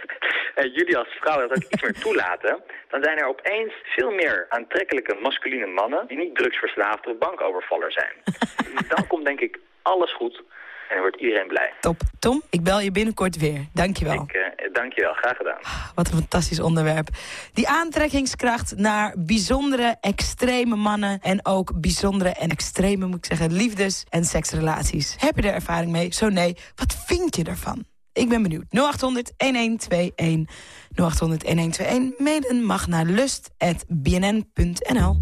en jullie als vrouw dat ook iets meer toelaten... dan zijn er opeens veel meer aantrekkelijke masculine mannen... die niet drugsverslaafd of bankovervaller zijn. dan komt denk ik alles goed en dan wordt iedereen blij. Top. Tom, ik bel je binnenkort weer. Dankjewel. Ik, eh, dank je wel, graag gedaan. Wat een fantastisch onderwerp. Die aantrekkingskracht naar bijzondere, extreme mannen... en ook bijzondere en extreme, moet ik zeggen, liefdes- en seksrelaties. Heb je er ervaring mee? Zo nee, wat vind je ervan? Ik ben benieuwd. 0800-1121. 0800-1121. Mailen mag naar lust.bnn.nl.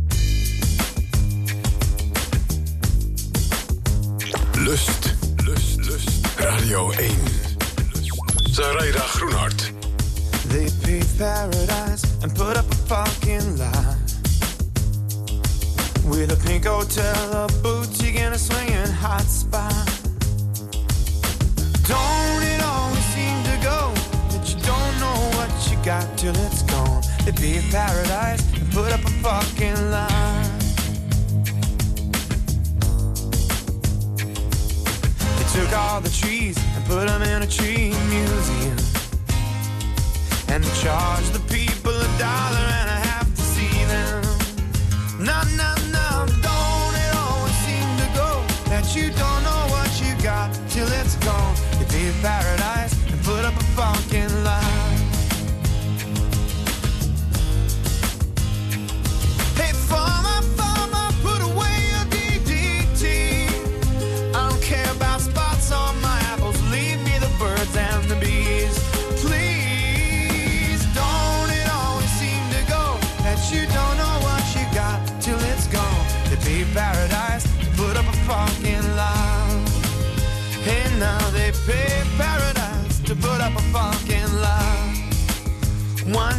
Lust. Lust. Lust. Radio 1. Zaraida Groenhart. They paved paradise and put up a parking lot with a pink hotel, a boutique, and a swinging hot spot. Don't it always seem to go that you don't know what you got till it's gone? They paved paradise and put up a parking lot. Took all the trees and put them in a tree museum. And they charge the people a dollar and a half to see them. No, no, no, don't it always seem to go that you don't know what you got till it's gone. You pay paradise and put up a parking lot.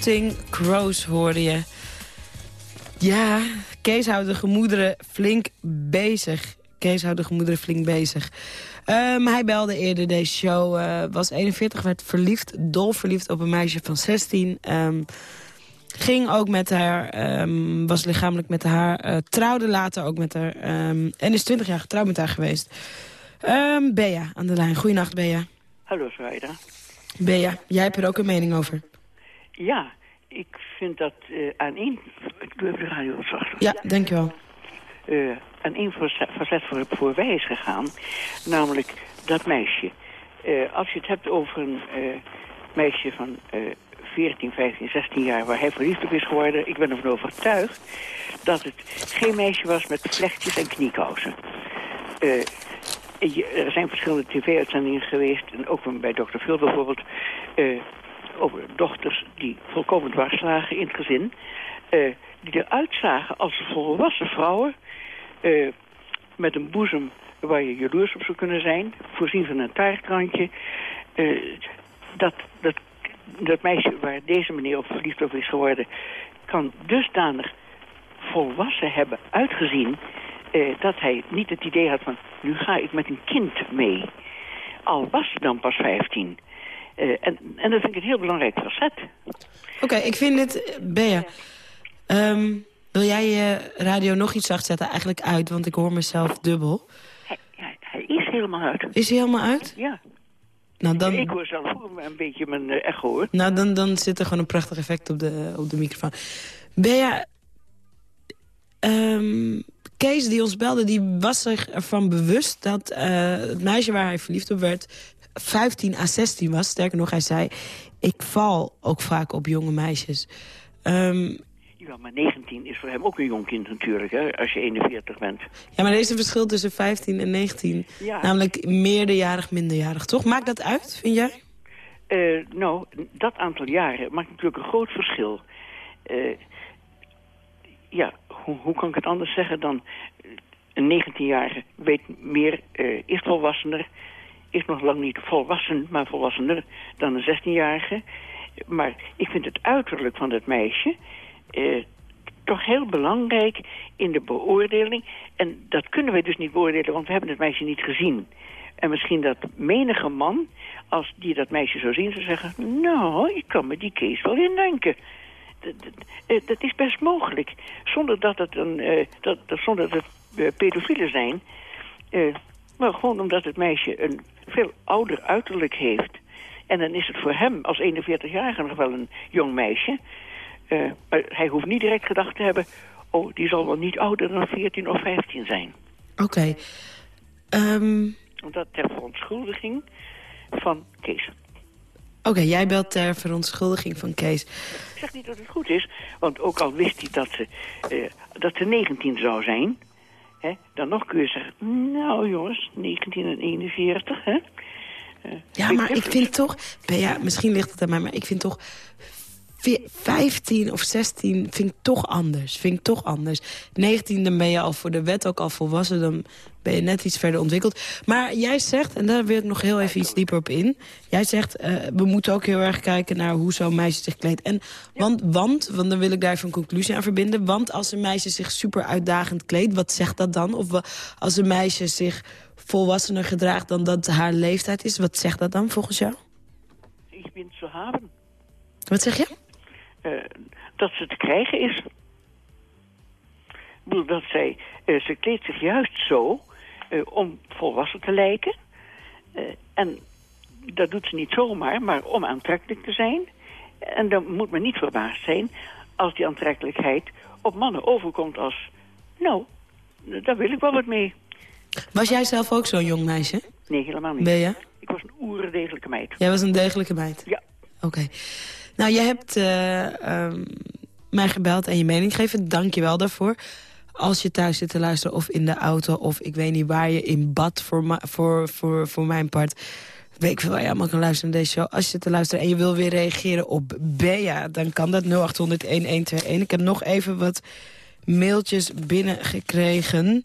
Counting Crows hoorde je. Ja, Kees houdt de gemoederen flink bezig. Kees houdt de gemoederen flink bezig. Ehm, hij belde eerder deze show, eh, was 41, werd verliefd, dol verliefd op een meisje van 16. Ehm, ging ook met haar, ehm, was lichamelijk met haar, eh, trouwde later ook met haar... en is 20 jaar getrouwd met haar geweest. Bea aan de lijn. Goeienacht, Bea. Hallo Zwaida. Bea, jij hebt er ook een mening over. Ja, ik vind dat eh, aan één... Ik doe even de radio zachter. Ja, dankjewel. Eh, aan één face- facet voor, voorbij is gegaan. Namelijk dat meisje. Eh, als je het hebt over een meisje van eh 14, 15, 16 jaar... waar hij verliefd op is geworden... ik ben ervan overtuigd dat het geen meisje was met vlechtjes en kniekousen. Er zijn verschillende tv-uitzendingen geweest... en ook bij Dr. Phil bijvoorbeeld... over dochters die volkomen dwars lagen in het gezin... eh, die eruit zagen als volwassen vrouwen... eh, met een boezem waar je jaloers op zou kunnen zijn... voorzien van een taartrandje... eh, dat, dat, dat meisje waar deze meneer op verliefd op is geworden... kan dusdanig volwassen hebben uitgezien... dat hij niet het idee had van... nu ga ik met een kind mee. Al was hij dan pas 15... Eh, en, en dat vind ik een heel belangrijk facet. Oké, ik vind het... eh, Bea, ehm, wil jij je radio nog iets zacht zetten? Eigenlijk uit, want ik hoor mezelf dubbel. Hij is helemaal uit. Is hij helemaal uit? Ja. Nou, dan... Ik hoor zelf ook een beetje mijn eh, echo, hoor. Nou, dan, dan zit er gewoon een prachtig effect op de, op de microfoon. Bea, ehm, Kees die ons belde, die was zich ervan bewust... dat het meisje waar hij verliefd op werd 15 à 16 was. Sterker nog, hij zei, ik val ook vaak op jonge meisjes. Ehm, Ja, maar 19 is voor hem ook een jong kind natuurlijk, hè, als je 41 bent. ja, maar er is een verschil tussen 15 en 19. Ja. Namelijk meerderjarig, minderjarig, toch? Maakt dat uit, vind jij? Eh, nou, dat aantal jaren maakt natuurlijk een groot verschil. Eh, ja, hoe, hoe kan ik het anders zeggen dan... een 19-jarige weet meer, eh, is volwassener... is nog lang niet volwassen, maar volwassener dan een 16-jarige. Maar ik vind het uiterlijk van dat meisje... eh, toch heel belangrijk in de beoordeling. En dat kunnen we dus niet beoordelen, want we hebben het meisje niet gezien. En misschien dat menige man, als die dat meisje zou zien, zou zeggen... nou, ik kan me die Kees wel indenken. Dat, dat, eh, dat is best mogelijk. Zonder dat het, een, eh, dat, zonder dat het eh, pedofielen zijn. Maar gewoon omdat het meisje een veel ouder uiterlijk heeft. En dan is het voor hem als 41-jarige nog wel een jong meisje. Eh, maar hij hoeft niet direct gedacht te hebben... oh, die zal wel niet ouder dan 14 of 15 zijn. Oké. Ehm, Dat ter verontschuldiging van Kees. Oké, jij belt ter verontschuldiging van Kees. Ik zeg niet dat het goed is, want ook al wist hij dat ze, eh, dat ze 19 zou zijn... Hè, dan nog kun je zeggen, nou jongens, 19 en 41, hè? Eh, Ja, maar ik vind toch... Ja, misschien ligt het aan mij, maar ik vind toch... vi- 15 of 16 vind ik toch anders. Vind ik toch anders. 19, dan ben je al voor de wet ook al volwassen. Dan ben je net iets verder ontwikkeld. Maar jij zegt, en daar wil ik nog heel even iets dieper op in. Jij zegt, eh, we moeten ook heel erg kijken naar hoe zo'n meisje zich kleedt. En, want, want, want dan wil ik daar even een conclusie aan verbinden. Want als een meisje zich super uitdagend kleedt, wat zegt dat dan? Of als een meisje zich volwassener gedraagt dan dat haar leeftijd is, wat zegt dat dan volgens jou? Ik ben te hebben. Wat zeg je? Eh, dat ze te krijgen is. Ik bedoel, dat zij, eh, ze kleedt zich juist zo eh, om volwassen te lijken. En dat doet ze niet zomaar, maar om aantrekkelijk te zijn. En dan moet men niet verbaasd zijn als die aantrekkelijkheid op mannen overkomt als... nou, daar wil ik wel wat mee. Was jij zelf ook zo'n jong meisje? Nee, helemaal niet. Ben je? Ik was een oerdegelijke meid. Jij was een degelijke meid? Ja. Oké. Nou, jij hebt eh, ehm, mij gebeld en je mening gegeven. Dank je wel daarvoor. Als je thuis zit te luisteren of in de auto... of ik weet niet waar je in bad voor, voor, voor, voor mijn part... weet ik veel waar je allemaal kan luisteren naar deze show. Als je zit te luisteren en je wil weer reageren op Bea... dan kan dat 0800-1121. Ik heb nog even wat mailtjes binnengekregen...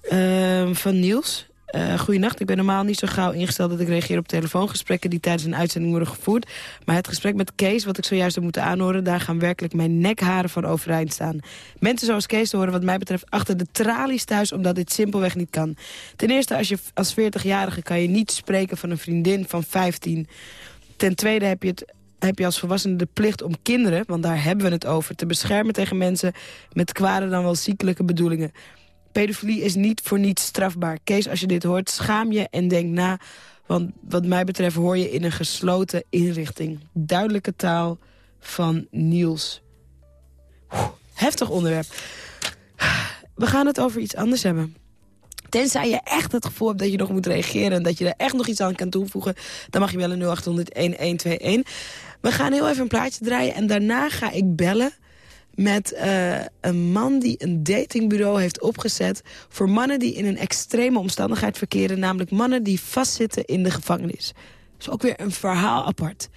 Ehm, van Niels. Uh, ik ben normaal niet zo gauw ingesteld dat ik reageer op telefoongesprekken die tijdens een uitzending worden gevoerd. Maar het gesprek met Kees, wat ik zojuist heb moeten aanhoren, daar gaan werkelijk mijn nekharen van overeind staan. Mensen zoals Kees horen wat mij betreft achter de tralies thuis, omdat dit simpelweg niet kan. Ten eerste, als als 40-jarige kan je niet spreken van een vriendin van 15. Ten tweede heb je het heb je als volwassene de plicht om kinderen, want daar hebben we het over... te beschermen tegen mensen met kwade dan wel ziekelijke bedoelingen. Pedofilie is niet voor niets strafbaar. Kees, als je dit hoort, schaam je en denk na... want wat mij betreft hoor je in een gesloten inrichting. Duidelijke taal van Niels. Heftig onderwerp. We gaan het over iets anders hebben. Tenzij je echt het gevoel hebt dat je nog moet reageren... en dat je er echt nog iets aan kan toevoegen... dan mag je bellen 0800-1121. We gaan heel even een plaatje draaien en daarna ga ik bellen met uh, een man die een datingbureau heeft opgezet... voor mannen die in een extreme omstandigheid verkeren... namelijk mannen die vastzitten in de gevangenis. Dat is ook weer een verhaal apart.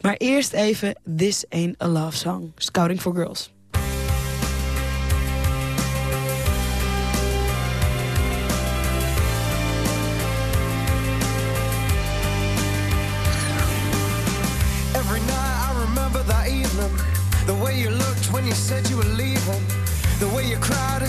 Maar eerst even This Ain't a Love Song. Scouting for Girls.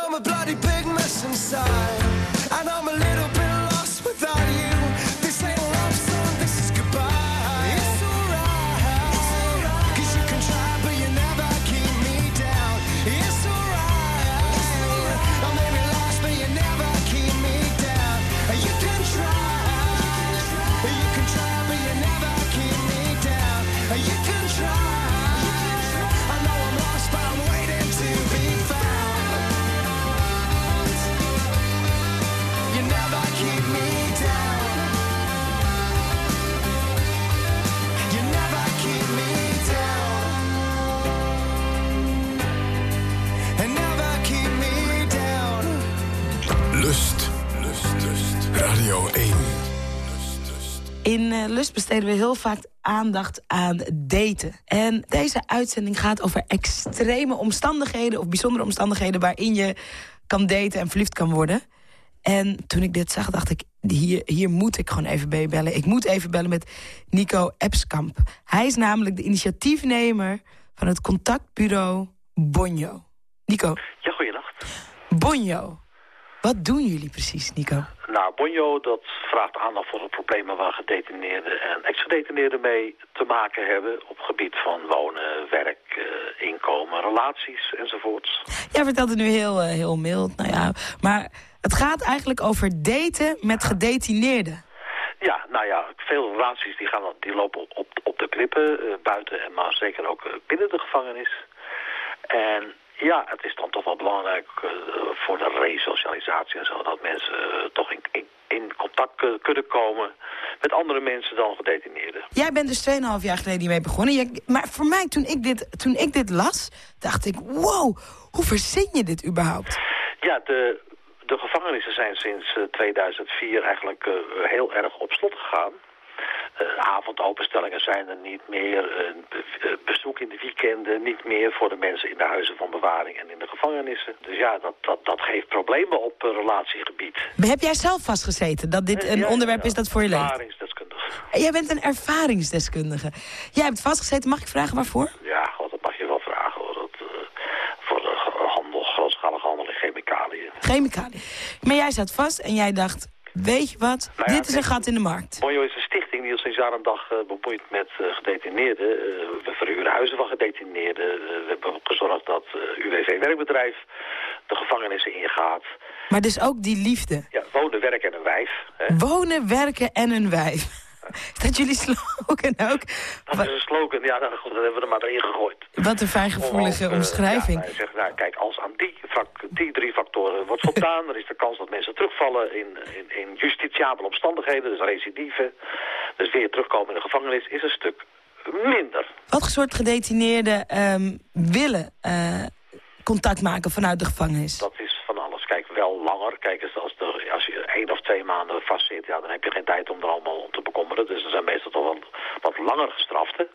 I'm a bloody big mess inside. In eh, Lust besteden we heel vaak aandacht aan daten. En deze uitzending gaat over extreme omstandigheden... of bijzondere omstandigheden waarin je kan daten en verliefd kan worden. En toen ik dit zag, dacht ik, hier, hier moet ik gewoon even bij bellen. Ik moet even bellen met Nico Epskamp. Hij is namelijk de initiatiefnemer van het contactbureau Bonjo. Nico. Ja, goeienacht. Bonjo. Wat doen jullie precies, Nico? Nou, Bonjo, dat vraagt aandacht voor de problemen waar gedetineerden en ex-gedetineerden mee te maken hebben. Op gebied van wonen, werk, eh, inkomen, relaties enzovoorts. Jij vertelt het nu heel, eh, heel mild, nou ja. Maar het gaat eigenlijk over daten met gedetineerden. Ja, nou ja, veel relaties die, gaan, die lopen op, op de klippen, eh, buiten en maar zeker ook binnen de gevangenis. En ja, het is dan toch wel belangrijk eh, voor de resocialisatie en zo, dat mensen eh, toch in, in, in contact kunnen komen met andere mensen dan gedetineerden. Jij bent dus 2,5 jaar geleden hiermee begonnen. Je- maar voor mij, toen ik, dit, toen ik dit las, dacht ik... wow, hoe verzin je dit überhaupt? Ja, de, de gevangenissen zijn sinds eh, 2004 eigenlijk eh, heel erg op slot gegaan. Eh, avondopenstellingen zijn er niet meer. eh, be- bezoek in de weekenden niet meer voor de mensen in de huizen van bewaring en in de gevangenissen. Dus ja, dat, dat, dat geeft problemen op eh, relatiegebied. Heb jij zelf vastgezeten dat dit een onderwerp is dat voor je leeft? Ervaringsdeskundige. Jij bent een ervaringsdeskundige. Jij hebt vastgezeten, mag ik vragen waarvoor? Ja, god, dat mag je wel vragen hoor. Dat, voor de handel, grootschalige handel in chemicaliën. Chemicaliën. Maar jij zat vast en jij dacht, weet je wat, Nou ja, dit is een gat in de markt. Bonjo is een stichting al sinds jaar en dag eh, bemoeit met eh, gedetineerden. Eh, we verhuren huizen van gedetineerden. We hebben gezorgd dat UWV-werkbedrijf de gevangenissen ingaat. Maar dus ook die liefde. Ja, wonen, werken en een wijf. Hè. Wonen, werken en een wijf. Is dat jullie slogan ook? Dat is een slogan. Ja, nou, goed, dat hebben we er maar erin gegooid. Wat een fijngevoelige Om, eh, omschrijving. Ja, zegt, nou, kijk, als aan die, drie factoren wordt voldaan... dan is de kans dat mensen terugvallen in, in, in justitiabele omstandigheden, dus recidive... dus weer terugkomen in de gevangenis, is een stuk minder. Wat soort gedetineerden ehm, willen eh, contact maken vanuit de gevangenis? Dat is wel langer. Kijk, eens als, er, als je één of twee maanden vastzit, ja, dan heb je geen tijd om er allemaal om te bekommeren. Dus er zijn meestal toch wel wat langer gestraften.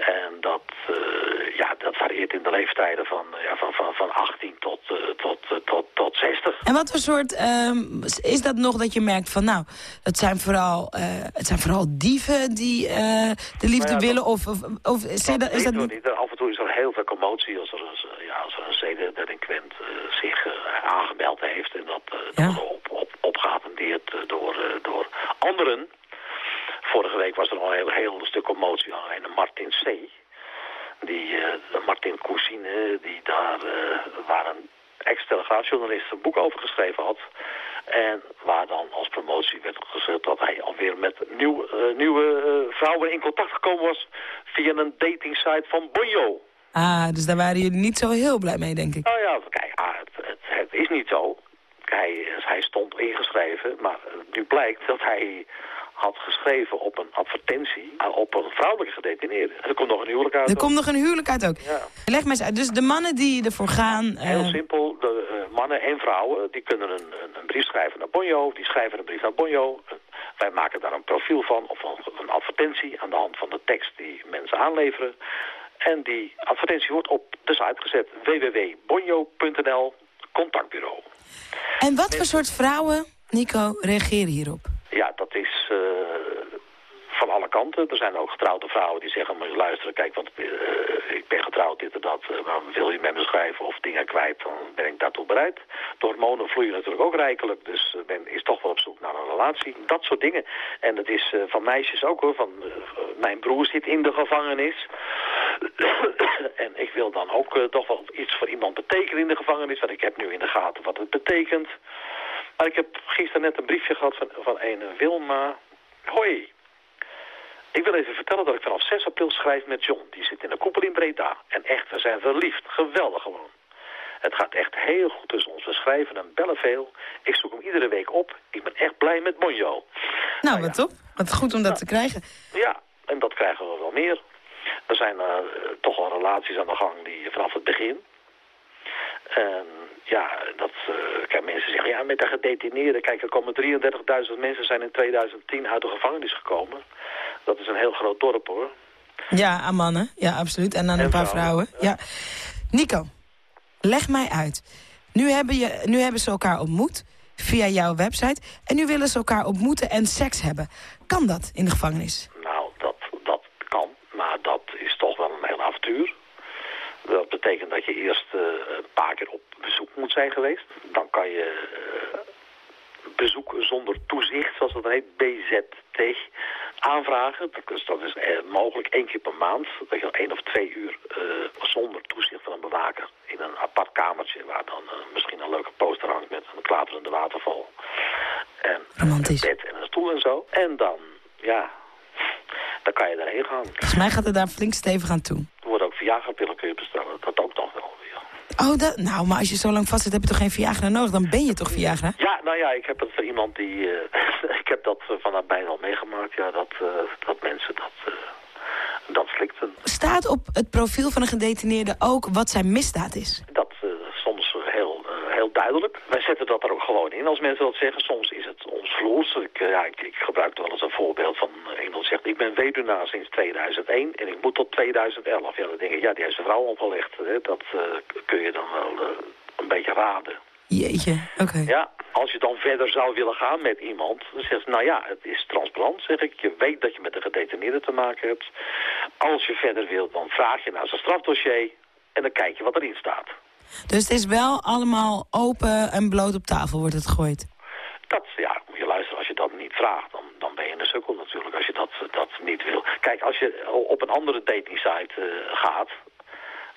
En dat, eh, ja, dat varieert in de leeftijden van, eh, ja, van, van, van 18 tot, eh, tot, eh, tot, tot 60. En wat voor soort ehm, is dat nog dat je merkt van nou, het zijn vooral, het zijn vooral dieven die eh, de liefde Nou ja, willen? Of, of, of is dat, is dat niet... Af en toe is er heel veel commotie als er een, ja, als er een zedendelinquent zich aangemeld heeft. En dat eh, dan op, op, opgeattendeerd door, door anderen. Vorige week was er al een heel, heel stuk commotie aan een Martin C. Die, eh, Martin Cousine, die daar, eh, waar een ex-telegraafjournalist een boek over geschreven had. En waar dan als promotie werd gezegd dat hij alweer met nieuw, eh, nieuwe vrouwen in contact gekomen was via een datingsite van Bonjo. Ah, dus daar waren jullie niet zo heel blij mee, denk ik. Nou ja, kijk, ah, het, het, het is niet zo. Hij, hij stond ingeschreven, maar nu blijkt dat hij had geschreven op een advertentie eh, op een vrouwelijke gedetineerde. Er komt nog een huwelijk uit. Er komt nog een huwelijk uit ook. Ja. Leg mij eens uit. Dus de mannen die ervoor gaan... Heel eh, simpel, de eh, mannen en vrouwen die kunnen een, een, een brief schrijven naar Bonjo. Die schrijven een brief naar Bonjo. Wij maken daar een profiel van of een, een advertentie aan de hand van de tekst die mensen aanleveren. En die advertentie wordt op de site gezet www.bonjo.nl contactbureau. En wat voor soort vrouwen, Nico, reageren hierop? Ja, dat is eh, van alle kanten. Er zijn ook getrouwde vrouwen die zeggen, maar luisteren, kijk, want eh, ik ben getrouwd, dit en dat. eh, maar wil je met me schrijven of dingen kwijt, dan ben ik daartoe bereid. De hormonen vloeien natuurlijk ook rijkelijk, dus eh, men is toch wel op zoek naar een relatie. Dat soort dingen. En dat is van meisjes ook hoor, van mijn broer zit in de gevangenis. en ik wil dan ook toch wel iets voor iemand betekenen in de gevangenis, want ik heb nu in de gaten wat het betekent. Maar ik heb gisteren net een briefje gehad van, van een Wilma. Hoi. Ik wil even vertellen dat ik vanaf 6 april schrijf met John. Die zit in een koepel in Breda. En echt, we zijn verliefd. Geweldig gewoon. Het gaat echt heel goed tussen ons. We schrijven en bellen veel. Ik zoek hem iedere week op. Ik ben echt blij met Monjo. Nou, wat top. Wat goed om dat te krijgen. Ja, en dat krijgen we wel meer. Er zijn eh, toch wel relaties aan de gang die vanaf het begin. En ja, dat, eh, kijk, mensen zeggen, ja, met de gedetineerden, kijk, er komen 33.000 mensen zijn in 2010 uit de gevangenis gekomen. Dat is een heel groot dorp, hoor. Ja, aan mannen. Ja, absoluut. En aan een paar vrouwen. Ja. Nico, leg mij uit. Nu hebben, je, nu hebben ze elkaar ontmoet via jouw website. En nu willen ze elkaar ontmoeten en seks hebben. Kan dat in de gevangenis? Nou, dat, dat kan, maar dat is toch wel een heel avontuur. Dat betekent dat je eerst eh, een paar keer op bezoek moet zijn geweest. Dan kan je eh, bezoek zonder toezicht, zoals dat heet, BZT, aanvragen. Dat is, dat is eh, mogelijk één keer per maand. Dat je dan één of twee uur zonder toezicht van een bewaker in een apart kamertje... waar dan misschien een leuke poster hangt met een klaterende waterval. En Romantisch. een bed en een stoel en zo. En dan, ja, dan kan je daarheen gaan. Volgens mij gaat het daar flink stevig aan toe. Er worden ook Viagra-pillen kun je bestellen. Dat ook nog wel. Oh, dat, nou, maar als je zo lang vast zit, heb je toch geen Viagra nodig? Dan ben je toch Viagra? Ja, nou ja, ik heb het voor iemand die... eh, ik heb dat eh, van nabij al meegemaakt, ja, dat, eh, dat mensen dat, dat slikten. Staat op het profiel van een gedetineerde ook wat zijn misdaad is? Dat heel, duidelijk. Wij zetten dat er ook gewoon in als mensen dat zeggen. Soms is het omvloers. Ik, eh, ja, ik, ik gebruik wel eens een voorbeeld van eh, iemand zegt... ik ben weduwnaar sinds 2001 en ik moet tot 2011. Ja, dan denk ik, ja, die heeft zijn vrouw opgelegd. Hè. Dat eh, kun je dan wel een beetje raden. Jeetje, oké. Ja, als je dan verder zou willen gaan met iemand, dan zegt ze, nou ja, het is transparant, zeg ik. Je weet dat je met een gedetineerde te maken hebt. Als je verder wilt, dan vraag je naar zijn strafdossier en dan kijk je wat erin staat. Dus het is wel allemaal open en bloot op tafel wordt het gegooid. Dat, ja, moet je luisteren, als je dat niet vraagt, dan, dan ben je een sukkel natuurlijk, als je dat, dat niet wil. Kijk, als je op een andere datingsite eh, gaat,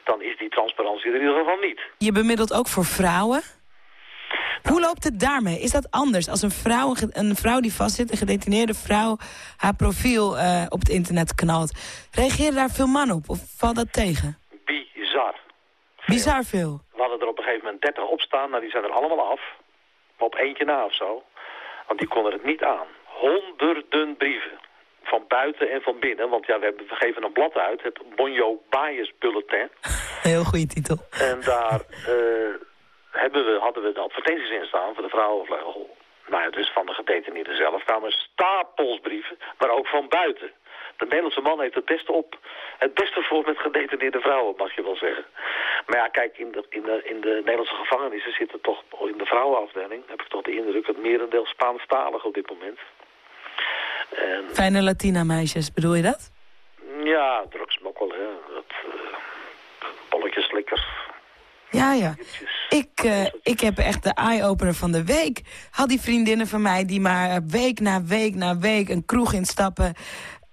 dan is die transparantie er in ieder geval niet. Je bemiddelt ook voor vrouwen. Hoe loopt het daarmee? Is dat anders als een vrouw, een vrouw die vastzit, een gedetineerde vrouw, haar profiel eh, op het internet knalt? Reageren daar veel mannen op of valt dat tegen? Bizar. Bizar veel. We hadden er op een gegeven moment 30 op staan. Nou, die zijn er allemaal af. Op eentje na of zo. Want die konden het niet aan. Honderden brieven. Van buiten en van binnen. Want ja, we, hebben, we geven een blad uit. Het Bonjo Bias Bulletin. Heel goede titel. En daar eh, hebben we, hadden we de advertenties in staan voor de vrouwenvleugel. Nou ja, dus van de gedetineerden zelf kwamen stapels brieven. Maar ook van buiten. De Nederlandse man heeft het beste op. Het beste voor met gedetineerde vrouwen, mag je wel zeggen. Maar ja, kijk, in de, in de, in de Nederlandse gevangenissen zitten toch... in de vrouwenafdeling heb ik toch de indruk... het merendeel Spaanstalig op dit moment. En Fijne Latina meisjes, bedoel je dat? ja, drugsmokkel, hè. Dat, eh bolletjeslikkers. Ja, ja. Ik, eh, ik heb echt de eye-opener van de week. Al die vriendinnen van mij die maar week na week na week een kroeg instappen...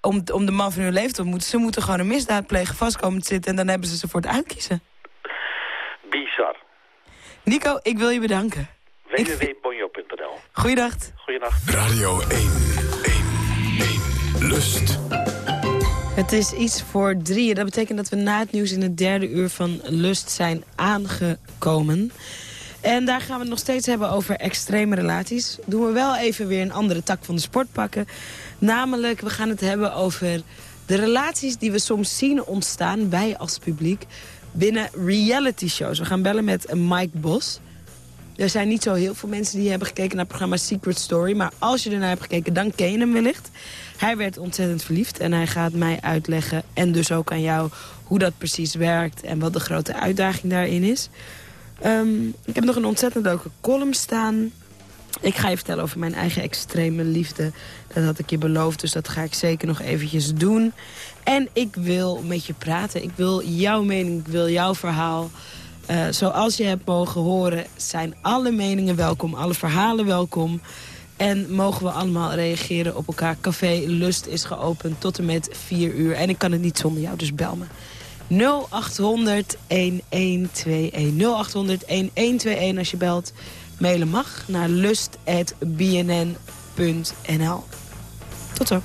om, om de man van hun leven te ontmoeten. Ze moeten gewoon een misdaad plegen, vastkomen te zitten... en dan hebben ze ze voor het uitkiezen. Bizar. Nico, ik wil je bedanken. www.bonjo.nl Goeiedag. Goeienacht. Radio 1, 1, 1, Lust. Het is iets voor drieën. Dat betekent dat we na het nieuws in het derde uur van Lust zijn aangekomen. En daar gaan we het nog steeds hebben over extreme relaties. Doen we wel even weer een andere tak van de sport pakken. Namelijk, we gaan het hebben over de relaties die we soms zien ontstaan... bij als publiek binnen reality shows. We gaan bellen met Mike Bos. Er zijn niet zo heel veel mensen die hebben gekeken naar het programma Secret Story. Maar als je ernaar hebt gekeken, dan ken je hem wellicht. Hij werd ontzettend verliefd en hij gaat mij uitleggen... en dus ook aan jou hoe dat precies werkt... en wat de grote uitdaging daarin is. Ehm, ik heb nog een ontzettend leuke column staan. Ik ga je vertellen over mijn eigen extreme liefde. Dat had ik je beloofd, dus dat ga ik zeker nog eventjes doen. En ik wil met je praten. Ik wil jouw mening, ik wil jouw verhaal... Eh, zoals je hebt mogen horen, zijn alle meningen welkom, alle verhalen welkom. En mogen we allemaal reageren op elkaar. Café Lust is geopend tot en met 4 uur. En ik kan het niet zonder jou, dus bel me. 0800 1121. 0800 1121 als je belt. Mailen mag naar lust.bnn.nl. Tot zo.